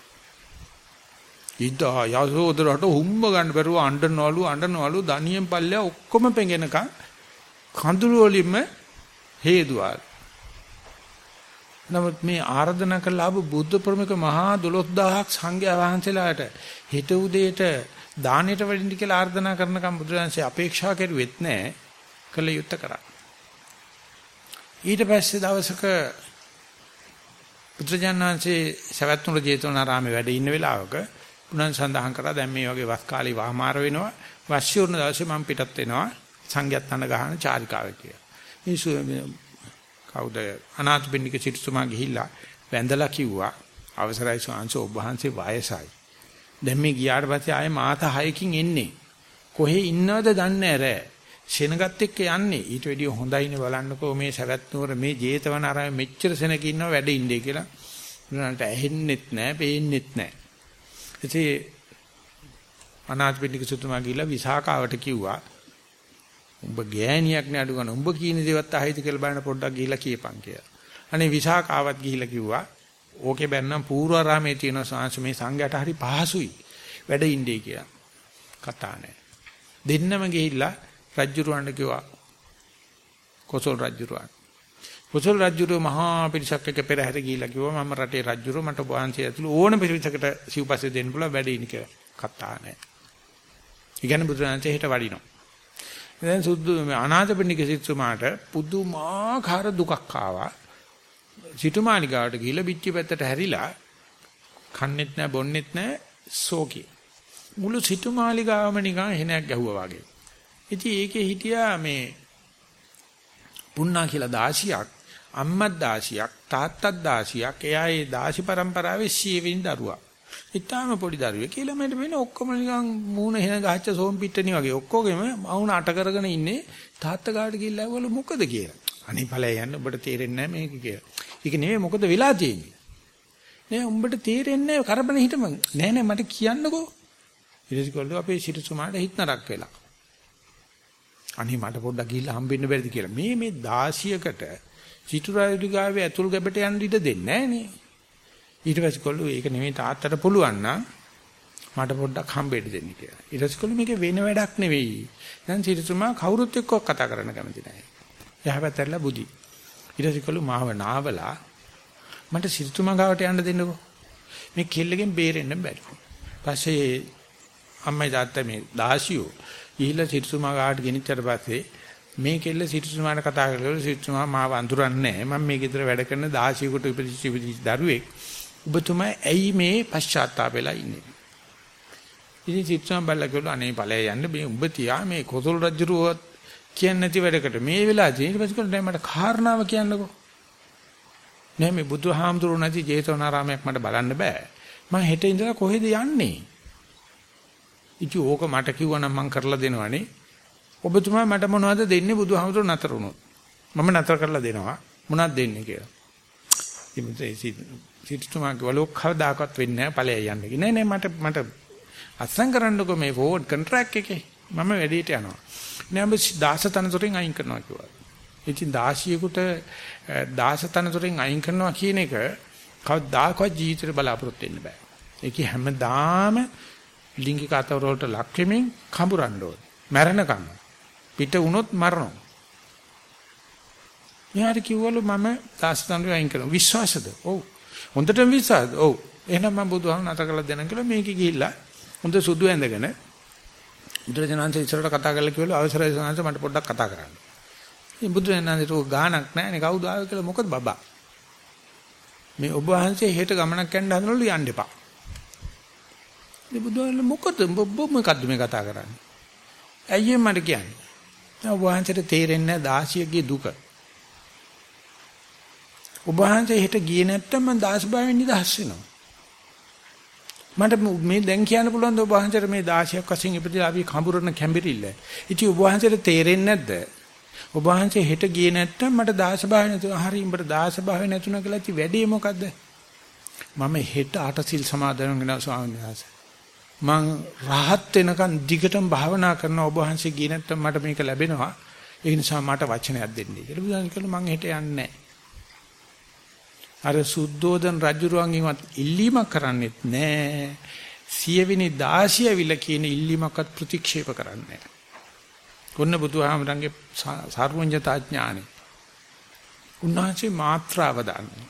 ඉදා යසෝදරට හුම්ම ගන්න බැරුව අඬනවලු අඬනවලු දනියෙන් පල්ලෙය ඔක්කොම පෙඟෙනකන් කඳුළු වලින්ම හේදුවා. නමුත් මේ ආර්දනා කළා ආපු බුද්ධ ප්‍රමුඛ මහා 12000ක් සංඝයා වහන්සේලාට හිත උදේට දානෙට වඩින්න කියලා ආර්දනා කරනකම් බුදුරජාන්සේ අපේක්ෂා කරුවෙත් නැහැ කළ යුත්තේ කරා. ඊට පස්සේ දවසක බුදුරජාණන්සේ සවැත්නුර ජේතවනාරාමේ වැඩ ඉන්න වෙලාවක පුනන් සඳහන් කරා දැන් මේ වගේ වස් කාලේ වහමාර වෙනවා වස්යෝර්ණ දවසේ මම පිටත් වෙනවා සංඝයාත් අඬ ගහන චාරිකාව කියලා. මේ කවුද අනාථපිණ්ඩික සිටුතුමා ගිහිල්ලා වැඳලා කිව්වා අවසරයි ස්වාංශ ඔබ වහන්සේ වයසයි. දැන් මේ ගියාට පස්සේ ආයේ මාස 6කින් එන්නේ. කොහේ ඉන්නවද දන්නේ නැහැ. සෙනගත් එක්ක යන්නේ. ඊට වැඩිය හොඳයිනේ බලන්නකෝ මේ සවැත් නුවර මේ ජේතවනාරාමේ මෙච්චර සෙනක ඉන්නව වැඩ ඉන්නේ කියලා. උනාට ඇහෙන්නෙත් නැහැ, පේන්නෙත් නැහැ. ඉතින් අනාථපිණ්ඩික සුතුමා ගිහිල්ලා විසාකාවට කිව්වා උඹ ගෑණියක් නේ අඩු ගන්න. උඹ කියන දේවත් අහයිද කියලා බලන්න පොඩ්ඩක් ගිහිල්ලා කියපන් කියලා. අනේ විසාකාවත් ගිහිල්ලා කිව්වා ඕකේ බැන්නම් පූර්වාරාමේ තියෙන සංස් මේ සංඝයාට හරි පහසුයි. වැඩ ඉන්නේ කියලා. කතා නැහැ. දෙන්නම ගිහිල්ලා රජ්ජුරුවන්ට කිව්වා කොසල් රජ්ජුරුවන්. කොසල් රජ්ජුරුව මහා පිරිසක් එක්ක පෙරහැර ගිහිල්ලා කිව්වා මම රටේ රජ්ජුරුව මට වහන්සේ ඇතුළු ඕන පිරිසකට සිව්පස්සේ දෙන්න පුළුවන් වැඩ ඉන්නේ කියලා. කතා නැහැ. ඉගෙන බුදුරජාණන් හිට වඩිනවා. දැන් සුද්ධ අනාථපිණ්ඩික සිටුමාට පුදුමාකාර දුකක් ආවා. සිටුමානිකාවට ගිහිල්ලා පිටි පැත්තට හැරිලා කන්නෙත් නැහැ බොන්නෙත් නැහැ සෝකේ. මුළු සිටුමාලිගාවම නිකන් හෙනයක් ගැහුවා වගේ. ඉතින් ඒකේ හිටියා මේ පුන්නා කියලා දාසියක් අම්මත් දාසියක් තාත්තත් දාසියක් එයා ඒ දාසි પરම්පරාවේ සියවෙනි දරුවා. ඉතාලම පොඩි දරුවෙක් කියලා මට වෙන ඔක්කොම නිකන් මූණ හෙන ගහච්ච සෝම් පිට්ටනි වගේ ඔක්කොගෙම මවුන අට කරගෙන ඉන්නේ තාත්තා ගාට ගිහිල්ලා ඇවවලු මොකද කියලා. අනේ ඵලය යන්න ඔබට තේරෙන්නේ නැහැ මේක කියලා. ඒක නෙවෙයි මොකද වෙලා තියෙන්නේ. නෑ උඹට තේරෙන්නේ නැහැ කරබන හිටම. නෑ නෑ මට කියන්නකෝ. ඊටසිකොල්ලෝ අපේ සිටුසුමාට හිට නරක් වෙලා. අනේ මට පොඩ්ඩක් ගිහිල්ලා හම්බෙන්න බැරිද කියලා. මේ මේ 16කට සිටුරායුලිගාවේ ඇතුල් ගැබට යන්න ඉඩ දෙන්නේ නැහැ නේ. ඊට පස්සේ කොල්ලෝ ඒක නෙමෙයි තාත්තට පුළුවන් නම් මට පොඩ්ඩක් හම්බෙන්න දෙන්න කියලා. ඊට පස්සේ කොල්ලෝ මේක වෙන වැඩක් නෙවෙයි. දැන් සිටුතුමා කවුරුත් එක්ක කතා කරන්න කැමති නැහැ. යහපැත්තට බුදි. ඊට පස්සේ කොල්ලෝ මාව නාවලා මට සිටුතුමා ගාවට යන්න දෙන්නකෝ. මේ කෙල්ලගෙන් බේරෙන්න බැරි. පස්සේ අම්මයි තාත්තයි මේ දාසියෝ ගිහිල්ලා සිටුතුමා ගාවට ගෙනිච්චට පස්සේ මේ කෙල්ල සිටුතුමාට කතා කරලා සිටුතුමා මාව අඳුරන්නේ නැහැ. මම මේ ගෙදර වැඩ කරන දාසියෙකුට ඉපදිච්ච දරුවෙක්. ඔබතුමා ඇයි මේ පශ්චාත්තාප වෙලා ඉන්නේ? ඉතින් සිත්සම් බල්ලා කිව්වා අනේ ඵලය යන්න මේ උඹ තියා මේ කොසල් රජුරුවත් කියන්නේ නැති වැඩකට මේ වෙලාවේ ඊට පස්සේ කිව්වා මට කාරණාව කියන්නකෝ. නෑ මේ බුදුහාමුදුරුවෝ නැති ජේතවනාරාමයක් මට බලන්න බෑ. මම හෙට ඉඳලා කොහෙද යන්නේ? ඉතින් ඕක මට කිව්වනම් මං කරලා දෙනවනේ. ඔබතුමා මට මොනවද දෙන්නේ බුදුහාමුදුරුවෝ නතර වුණොත්. මම නතර කරලා දෙනවා. මොනවද දෙන්නේ කියලා. ඉතින් සිටුතුමා කිව්වලු කවදාකවත් වෙන්නේ නැහැ ඵලය යන්නේ. නෑ නෑ මට මට අත්සන් කරන්නකෝ මේ ෆෝවර්ඩ් කොන්ට්‍රැක්ට් එකේ. මම වැඩේට යනවා. නෑ ඔබ දාස තනතුරෙන් අයින් කරනවා කිව්වා. ඉතින් දාසියෙකුට දාස තනතුරෙන් අයින් කරනවා කියන එක කවදාකවත් ජීවිතේට බලාපොරොත්තු වෙන්න බෑ. ඒකේ හැමදාම ලිංගික අතවර වලට ලක් වෙමින් කඹරන්න ඕනේ. මැරෙනකම්. පිට වුණොත් මරනවා. මෙයාට කිව්වලු මම දාස්තන්තු අයින් කරනවා. විශ්වාසද? ඔව්. හොඳටම විශ්වාසද? ඔව්. එහෙනම් මම බුදුහාම නැත කළා දෙන්න කියලා මේකේ ගිහිල්ලා හොඳ සුදු ඇඳගෙන බුදුරජාණන් ඉස්සරහට කතා කරලා කිව්වලු අවසරයි සනාංශ මට පොඩ්ඩක් කතා කරන්න. ඉතින් බුදුරජාණන් ඒක ගාණක් නැහැනේ කවුද ආවේ කියලා මොකද බබා. මේ ඔබ වහන්සේ හෙට ගමනක් යන්න හදනවලු යන්න එපා. ඉතින් බුදුහාම මොකද ඔබ මොකද්ද මේ කතා කරන්නේ? ඇයි මට කියන්නේ? ඔබ වහන්සේට තේරෙන්නේ නැහැ දාසියගේ දුක. ඔබ වහන්සේ හෙට ගියේ නැත්තම් මම දාස භාවයෙන් නිදහස් වෙනවා. මට මේ දැන් කියන්න පුළුවන් ඔබ වහන්සේට මේ 16ක් වශයෙන් ඉපදලා අපි කඹුරන කැඹිරිල්ල. ඉතින් ඔබ වහන්සේට තේරෙන්නේ නැද්ද? ඔබ වහන්සේ හෙට ගියේ නැත්තම් මට දාස භාවය නැතුව හරි උඹට දාස භාවය නැතුණ කියලා ඉතින් වැඩේ මොකද්ද? මම හෙට අටසිල් සමාදන් වෙනවා ස්වාමීන් වහන්සේ. මං රහත් වෙනකන් දිගටම භාවනා කරන ඔබ වහන්සේ ගියේ නැත්තම් මට මේක ලැබෙනවා. ඒ නිසා මට වචනයක් දෙන්න කියලා. බුදුන් කියනවා මං හෙට යන්නේ නැහැ. අර සුද්ධෝදන රජුරුවන්ගෙන්වත් ඉල්ලීමක් කරන්නෙත් නෑ. සියවෙනි 16 විල කියන ඉල්ලීමක්වත් ප්‍රතික්ෂේප කරන්නේ නෑ. කොන්න බුදුහාමරංගේ සර්වඥතා ඥානෙ. උන්වහන්සේ මාත්‍රාව දාන්නේ.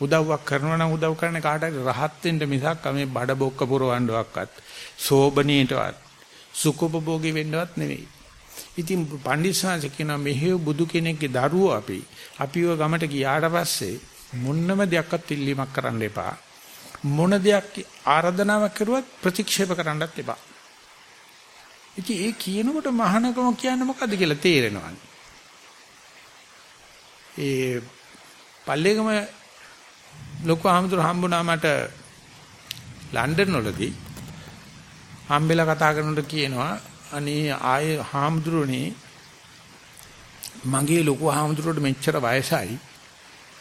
උදව්වක් කරනවා නම් උදව් කරන කාට හරි රහත් වෙන්න මිසක් මේ බඩ බොක්ක පුරවන්නවක්වත් සෝබනීයටවත් සුඛෝපභෝගී වෙන්නවත් නෙවෙයි. ඉතින් පණ්ඩිතසාංශ කියනවා මෙහෙව බුදු කෙනෙක්ගේ දරුවෝ අපි අපිව ගමට ගියාට පස්සේ මොන්නම දෙයක්වත් ඉල්ලීමක් කරන්න එපා. මොන දෙයක් ආරාධනාවක් කරුවත් ප්‍රතික්ෂේප කරන්නත් එපා. ඉතින් ඒ කියනකොට මහානකම කියන්නේ මොකද්ද කියලා තේරෙනවා. ඒ පල්ලේගම ලොකු ආමතුරු හම්බුණා මට ලන්ඩන් වලදී හම්බෙලා කතා කරනකොට කියනවා අනේ ආයේ හාමුදුරනේ මගේ ලොකු හාමුදුරුවෝට මෙච්චර වයසයි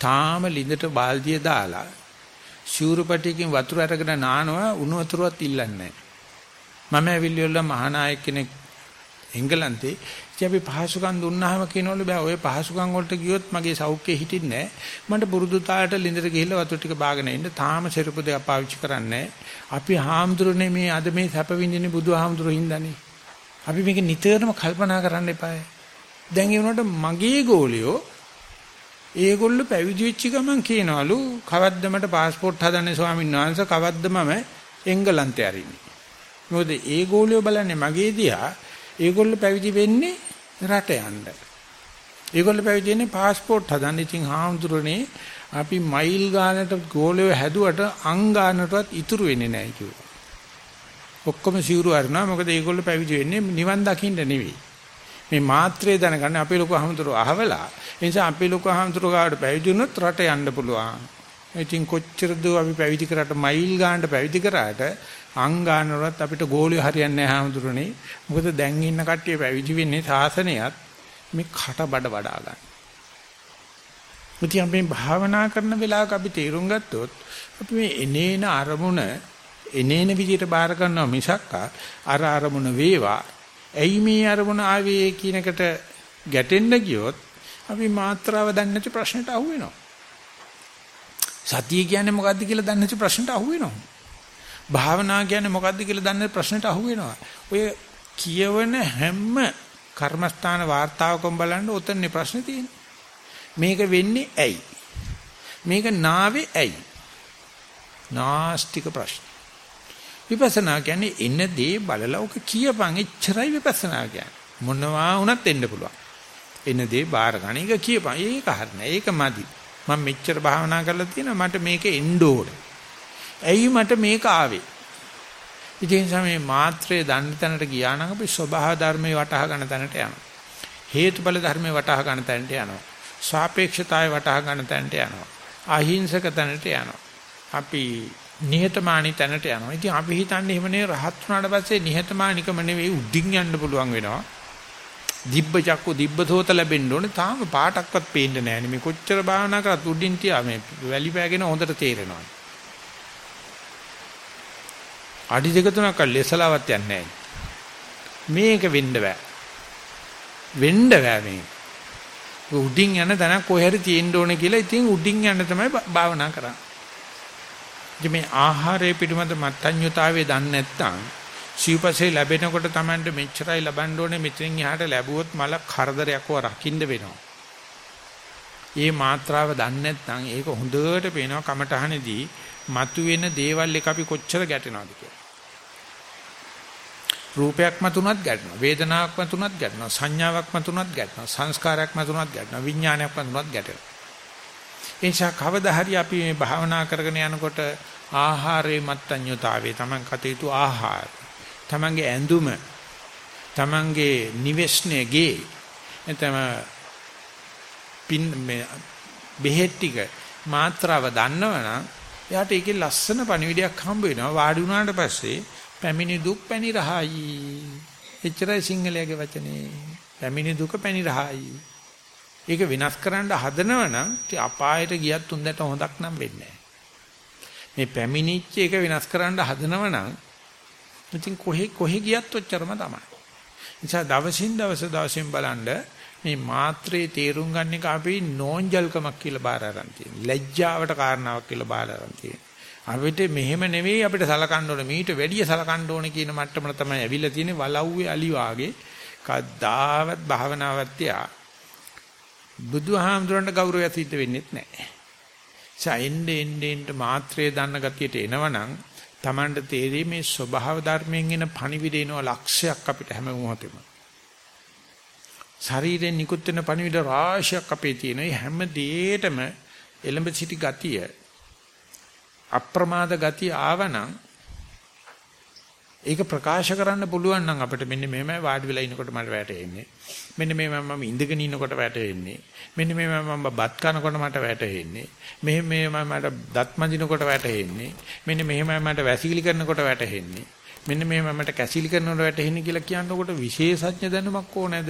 තාම ලිඳට බාල්දිය දාලා ශූරපටියකින් වතුර අරගෙන නානවා උණු වතුරවත් ඉල්ලන්නේ නැහැ. මම ඇවිල්ලිවල මහානායක කෙනෙක් එංගලන්තේ ඉතින් අපි පහසුකම් දුන්නාම කියනවලු බෑ ඔය පහසුකම් වලට ගියොත් මගේ සෞඛ්‍යය හිටින්නේ නැහැ. මට පුරුදු තාලට ලිඳට ගිහිල්ලා වතුර ටික බාගෙන ඉන්න තාම සෙරපු දෙක පාවිච්චි කරන්නේ අපි හාමුදුරනේ මේ අද මේ සැප විඳින්නේ බුදු හාමුදුරුවෝ හින්දානේ. අපි මේක නිතරම කල්පනා කරන්න එපායි. දැන් ඒ වුණාට මගේ ගෝලියෝ ඒගොල්ලෝ පැවිදි වෙච්ච ගමන් කියනවලු කවද්ද මට પાස්පෝර්ට් හදන්නේ ස්වාමීන් වහන්සේ කවද්ද මම එංගලන්තේ අරින්නේ. මොකද ඒගොල්ලෝ බලන්නේ මගේ දිහා ඒගොල්ලෝ පැවිදි වෙන්නේ රට යන්න. ඒගොල්ලෝ පැවිදි වෙන්නේ પાස්පෝර්ට් හදන්න. ඉතින් හාමුදුරනේ අපි මයිල් ගානට ගෝලියෝ හැදුවට අං ගානටවත් ඉතුරු වෙන්නේ නැහැ කිව්වා. ඔක්කොම සිවුරු අරනවා මොකද ඒගොල්ලෝ පැවිදි වෙන්නේ නිවන් දකින්න නෙවෙයි. මේ මාත්‍රේ දැනගන්න අපේ ලොකු අහමතුරු අහවලා ඒ නිසා අපේ ලොකු අහමතුරු ගාවට පැවිදි වුණොත් රට යන්න පුළුවන්. ඉතින් කොච්චරද අපි පැවිදි කරාට මයිල් ගානට පැවිදි කරාට අං ගානවත් අපිට ගෝලිය හරියන්නේ නැහැ හාමුදුරනේ. මොකද දැන් ඉන්න කට්ටිය පැවිදි වෙන්නේ සාසනයත් මේ කට බඩ වඩා ගන්න. මුතියම් මේ භාවනා කරන වෙලාවක අපි තේරුම් ගත්තොත් අපි මේ එනේන අරමුණ එනේන විදිහට බාර ගන්නවා මිසක් අර අරමුණ වේවා ඇයි මේ අරමුණ ආවේ කියනකට ගැටෙන්න ගියොත් අපි මාත්‍රාව දන්නේ නැති ප්‍රශ්නට අහු වෙනවා. සතිය කියන්නේ මොකද්ද කියලා දන්නේ නැති ප්‍රශ්නට අහු වෙනවා. භාවනා කියන්නේ මොකද්ද කියලා දන්නේ නැති ප්‍රශ්නට අහු වෙනවා. ඔය කියවන හැම කර්මස්ථාන වார்த்தාවකම බලන්න උතන්නේ ප්‍රශ්නේ තියෙන්නේ. මේක වෙන්නේ ඇයි? මේක නාවේ ඇයි? නාස්තික ප්‍රශ්න. විපස්සනා කියන්නේ එන දේ බලලා ඔක කියපන් එච්චරයි විපස්සනා කියන්නේ. මොනවා වුණත් එන්න පුළුවන්. එන දේ බාර ගන්න එක කියපන්. ඒක හරිනේ. ඒක මදි. මම මෙච්චර භාවනා කරලා තියෙනවා මට මේක එන්න ඕනේ. ඇයි මට මේක ආවේ? ඉතින් සමේ මාත්‍රේ දන්න තැනට ගියා නම් අපි ස්වභාව ධර්මේ වටහා ගන්න තැනට යනවා. හේතුඵල ධර්මේ වටහා ගන්න තැනට යනවා. සාපේක්ෂතාවය වටහා ගන්න තැනට යනවා. අහිංසක තැනට යනවා. අපි නිහතමානී තැනට යනවා. ඉතින් අපි හිතන්නේ එහෙම නේ රහත් වුණාට පස්සේ නිහතමානිකම නෙවෙයි උඩින් යන්න පුළුවන් වෙනවා. දිබ්බ චක්කු දිබ්බ සෝත ලැබෙන්න ඕනේ. තාම පාටක්වත් පේන්නේ නැහැ නේ. මේ කොච්චර භාවනා කරත් උඩින් තියා මේ වැලි පෑගෙන හොඳට තේරෙනවා. අඩි දෙක තුනක් ලෙසලාවත් යන්නේ මේක වෙන්න බෑ. වෙන්න බෑ මේ. උඩින් යන තැනක් කොහේ හරි තියෙන්න ඕනේ කියලා ඉතින් උඩින් යන්න තමයි භාවනා කරන්නේ. ඉතින් මේ ආහාරයේ පිටමත මත්ඤ්‍යතාවයේ දන්නේ නැත්නම් සිව්පසේ ලැබෙනකොට Tamanට මෙච්චරයි ලබන්න ඕනේ මෙතෙන් එහාට ලැබුවොත් මල කරදරයක්ව රකින්න වෙනවා. ඒ මාත්‍රාව දන්නේ නැත්නම් ඒක හොඳට පේනවා කමටහනේදී මතුවෙන දේවල් එක අපි කොච්චර ගැටෙනවද කියලා. රූපයක් මතුනත් ගැටෙනවා වේදනාවක් මතුනත් ගැටෙනවා සංඥාවක් මතුනත් ගැටෙනවා සංස්කාරයක් මතුනත් ගැටෙනවා විඥානයක් මතුනත් ගැටෙනවා ඒ නිසා කවදා හරි අපි මේ භාවනා කරගෙන යනකොට ආහාරයේ මත්ඤ්‍යතාවයේ Taman කටයුතු ආහාර Tamanගේ ඇඳුම Tamanගේ නිවෙස්නේ ගේ එතම පින් මේ බෙහෙත් ටික මාත්‍රාව දන්නවනම් එයාට ඒකේ ලස්සන පණිවිඩයක් හම්බ වෙනවා. වාඩි වුණාට පස්සේ පැමිණි දුක් පැණි රහයි එච්චරයි සිංහලයේ වචනේ. පැමිණි දුක පැණි රහයි ඒක වෙනස් කරන්න හදනව නම් අපායට ගියත් උන්දට හොඳක් නම් වෙන්නේ මේ පැමිණිච්ච එක වෙනස් කරන්න හදනව නම් ඉතින් කොහෙ කොහෙ ගියත් ඔච්චරම තමයි. නිසා දවසින් දවස දවසින් බලන්න මේ මාත්‍රේ තේරුම් ගන්න එක අපි නෝන්ජල්කමක් කියලා බාර අරන් තියෙනවා. ලැජ්ජාවට කාරණාවක් කියලා බාර අරන් තියෙනවා. අපිට මෙහෙම නෙවෙයි අපිට සලකන්න ඕනේ මීට වැඩිය සලකන්න ඕනේ කියන මට්ටම තමයි ඇවිල්ලා තියෙන්නේ වලව්වේ අලි වාගේ කද්දාවත් භාවනාවත් තියා බුදුහාමුදුරන්ට ගෞරවය සිද්ධ වෙන්නේ නැහැ. සයින්ඩේ එන්නේ මාත්‍රයේ දන්න ගතියට එනවනම් Tamanට තේරෙයි මේ ස්වභාව ධර්මයෙන් එන පණිවිඩ එනවා ලක්ෂයක් අපිට හැම මොහොතෙම. ශරීරයෙන් නිකුත් වෙන පණිවිඩ රාශියක් අපේ තියෙනවා. හැම දෙයකටම එලඹ සිටි ගතිය අප්‍රමාද ගතිය ආවනම් ඒක ප්‍රකාශ කරන්න පුළුවන් නම් අපිට මෙන්න මෙහෙමයි වාඩි වෙලා ඉනකොට මට වැටෙන්නේ. මෙන්න මෙහෙමයි මම ඉඳගෙන ඉන්නකොට වැටෙන්නේ. මෙන්න මෙහෙමයි මම බත් කනකොට මට වැටෙන්නේ. මෙහෙම මෙහෙමයි මට දත් මදිනකොට වැටෙන්නේ. මෙන්න මෙහෙමයි මට වැසිකිලි කරනකොට වැටෙන්නේ. මෙන්න මෙහෙමයි මට කැසිලි කරනකොට වැටෙන්නේ කියලා කියනකොට විශේෂඥ දැනුමක් ඕනේද?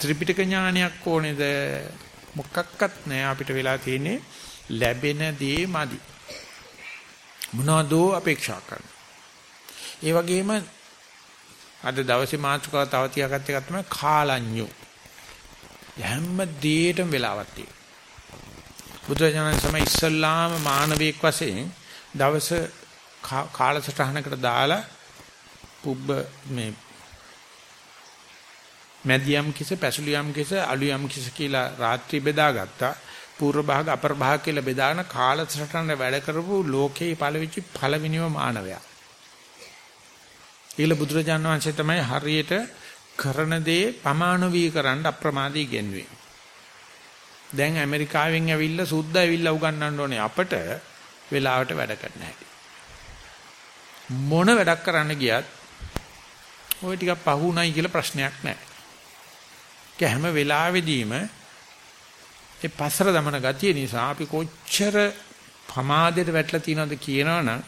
ත්‍රිපිටක ඥානයක් ඕනේද? මොකක්වත් නැහැ අපිට වෙලා තියෙන්නේ ලැබෙන දේ මදි. මොනවදෝ අපේක්ෂා කරන. ඒ වගේම අද දවසේ මාතෘකාව තව තියාගත්ත එක තමයි කාලඤ්ඤු. හැම දෙයකටම වෙලාවක් තියෙනවා. බුදුරජාණන් සමය ඉස්සල්ලාම මානවීක වශයෙන් දවස කාලසටහනකට දාලා පුබ්බ මේ මැදියම් කිස පැසුලියම් කිස අලුයම් කිස කියලා රාත්‍රී බෙදාගත්තා. පූර්ව භාග අපර භාග කියලා බෙදාගෙන කාලසටහන වැඩ කරපු ලෝකේ පළවෙච්ච පළවෙනිම මානවයා. ඊළ බුදුරජාණන් වහන්සේ තමයි හරියට කරන දේ පමාණවී කරන්න අප්‍රමාදී ගෙන්වේ. දැන් ඇමරිකාවෙන් ඇවිල්ලා සුද්ධ ඇවිල්ලා උගන්වන්න ඕනේ අපට වෙලාවට වැඩ කරන්න හැටි. මොන වැඩක් කරන්න ගියත් ওই ටිකක් පහුණයි කියලා ප්‍රශ්නයක් නැහැ. ඒක හැම වෙලාවෙදීම ඒ පස්සර දමන ගතිය නිසා අපි කොච්චර ප්‍රමාදයට වැටලා තියෙනවද කියනවනම්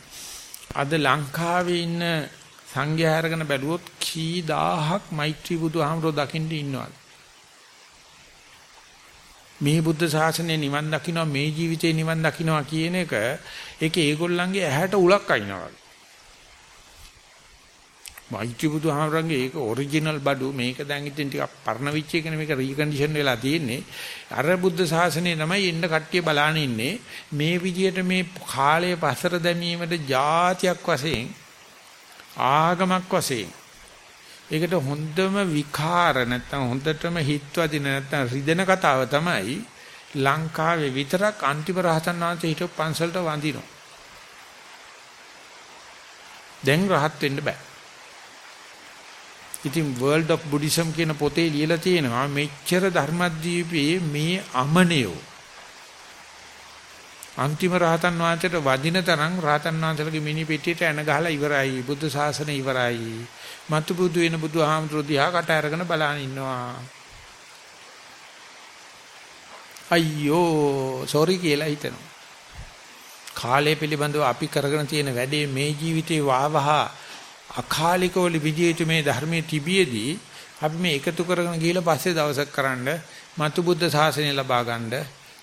අද ලංකාවේ ඉන්න සංඝයා අරගෙන බැලුවොත් කී දහහක් මෛත්‍රී බුදුහාමරෝ දකින්න ඉන්නවද මේ බුද්ධ ශාසනය නිවන් දකින්නවා මේ ජීවිතේ නිවන් දකින්නවා කියන එක ඒක ඒගොල්ලන්ගේ ඇහැට උලක් අයින්නවා වගේ. මෛත්‍රී බුදුහාමරංගේ ඒක ඔරිජිනල් බඩු මේක දැන් ඉතින් ටිකක් පරණ විච් එකනේ මේක රීකන්ඩිෂන් වෙලා තියෙන්නේ. අර බුද්ධ ශාසනය තමයි ඉන්න කට්ටිය බලාන ඉන්නේ මේ විදියට මේ කාලයේ පසර දැමීමට જાතියක් වශයෙන් ආගමක් වශයෙන් ඒකට හොඳම විකාර නැත්නම් හොඳටම හිත්වදින නැත්නම් රිදෙන කතාව තමයි ලංකාවේ විතරක් අන්තිම රහතන් වහන්සේ හිටපු පන්සලට වඳිනවා. දැන් රහත් වෙන්න බෑ. ඉතින් World of Buddhism කියන පොතේ ලියලා තියෙනවා මෙච්චර ධර්මද්වීපයේ මේ අමනියෝ අන්තිම රහතන් වහන්සේට වදින තරම් රහතන් වහන්සේලගේ මිනි පෙට්ටියට එන ගහලා ඉවරයි. බුද්ධ ශාසනය ඉවරයි. මතු බුදු වෙන බුදුහාමුදුරු දිහා කට අරගෙන බලන් ඉන්නවා. අයියෝ සෝරි කියලා හිතනවා. කාලය පිළිබඳව අපි කරගෙන තියෙන වැඩේ මේ ජීවිතේ වාවහ අකාලිකව විදිය යුතු මේ ධර්මයේ තිබියදී අපි මේ එකතු කරගෙන ගිහලා පස්සේ දවසක් කරන්න මතු බුද්ධ ශාසනය ලබා ගන්න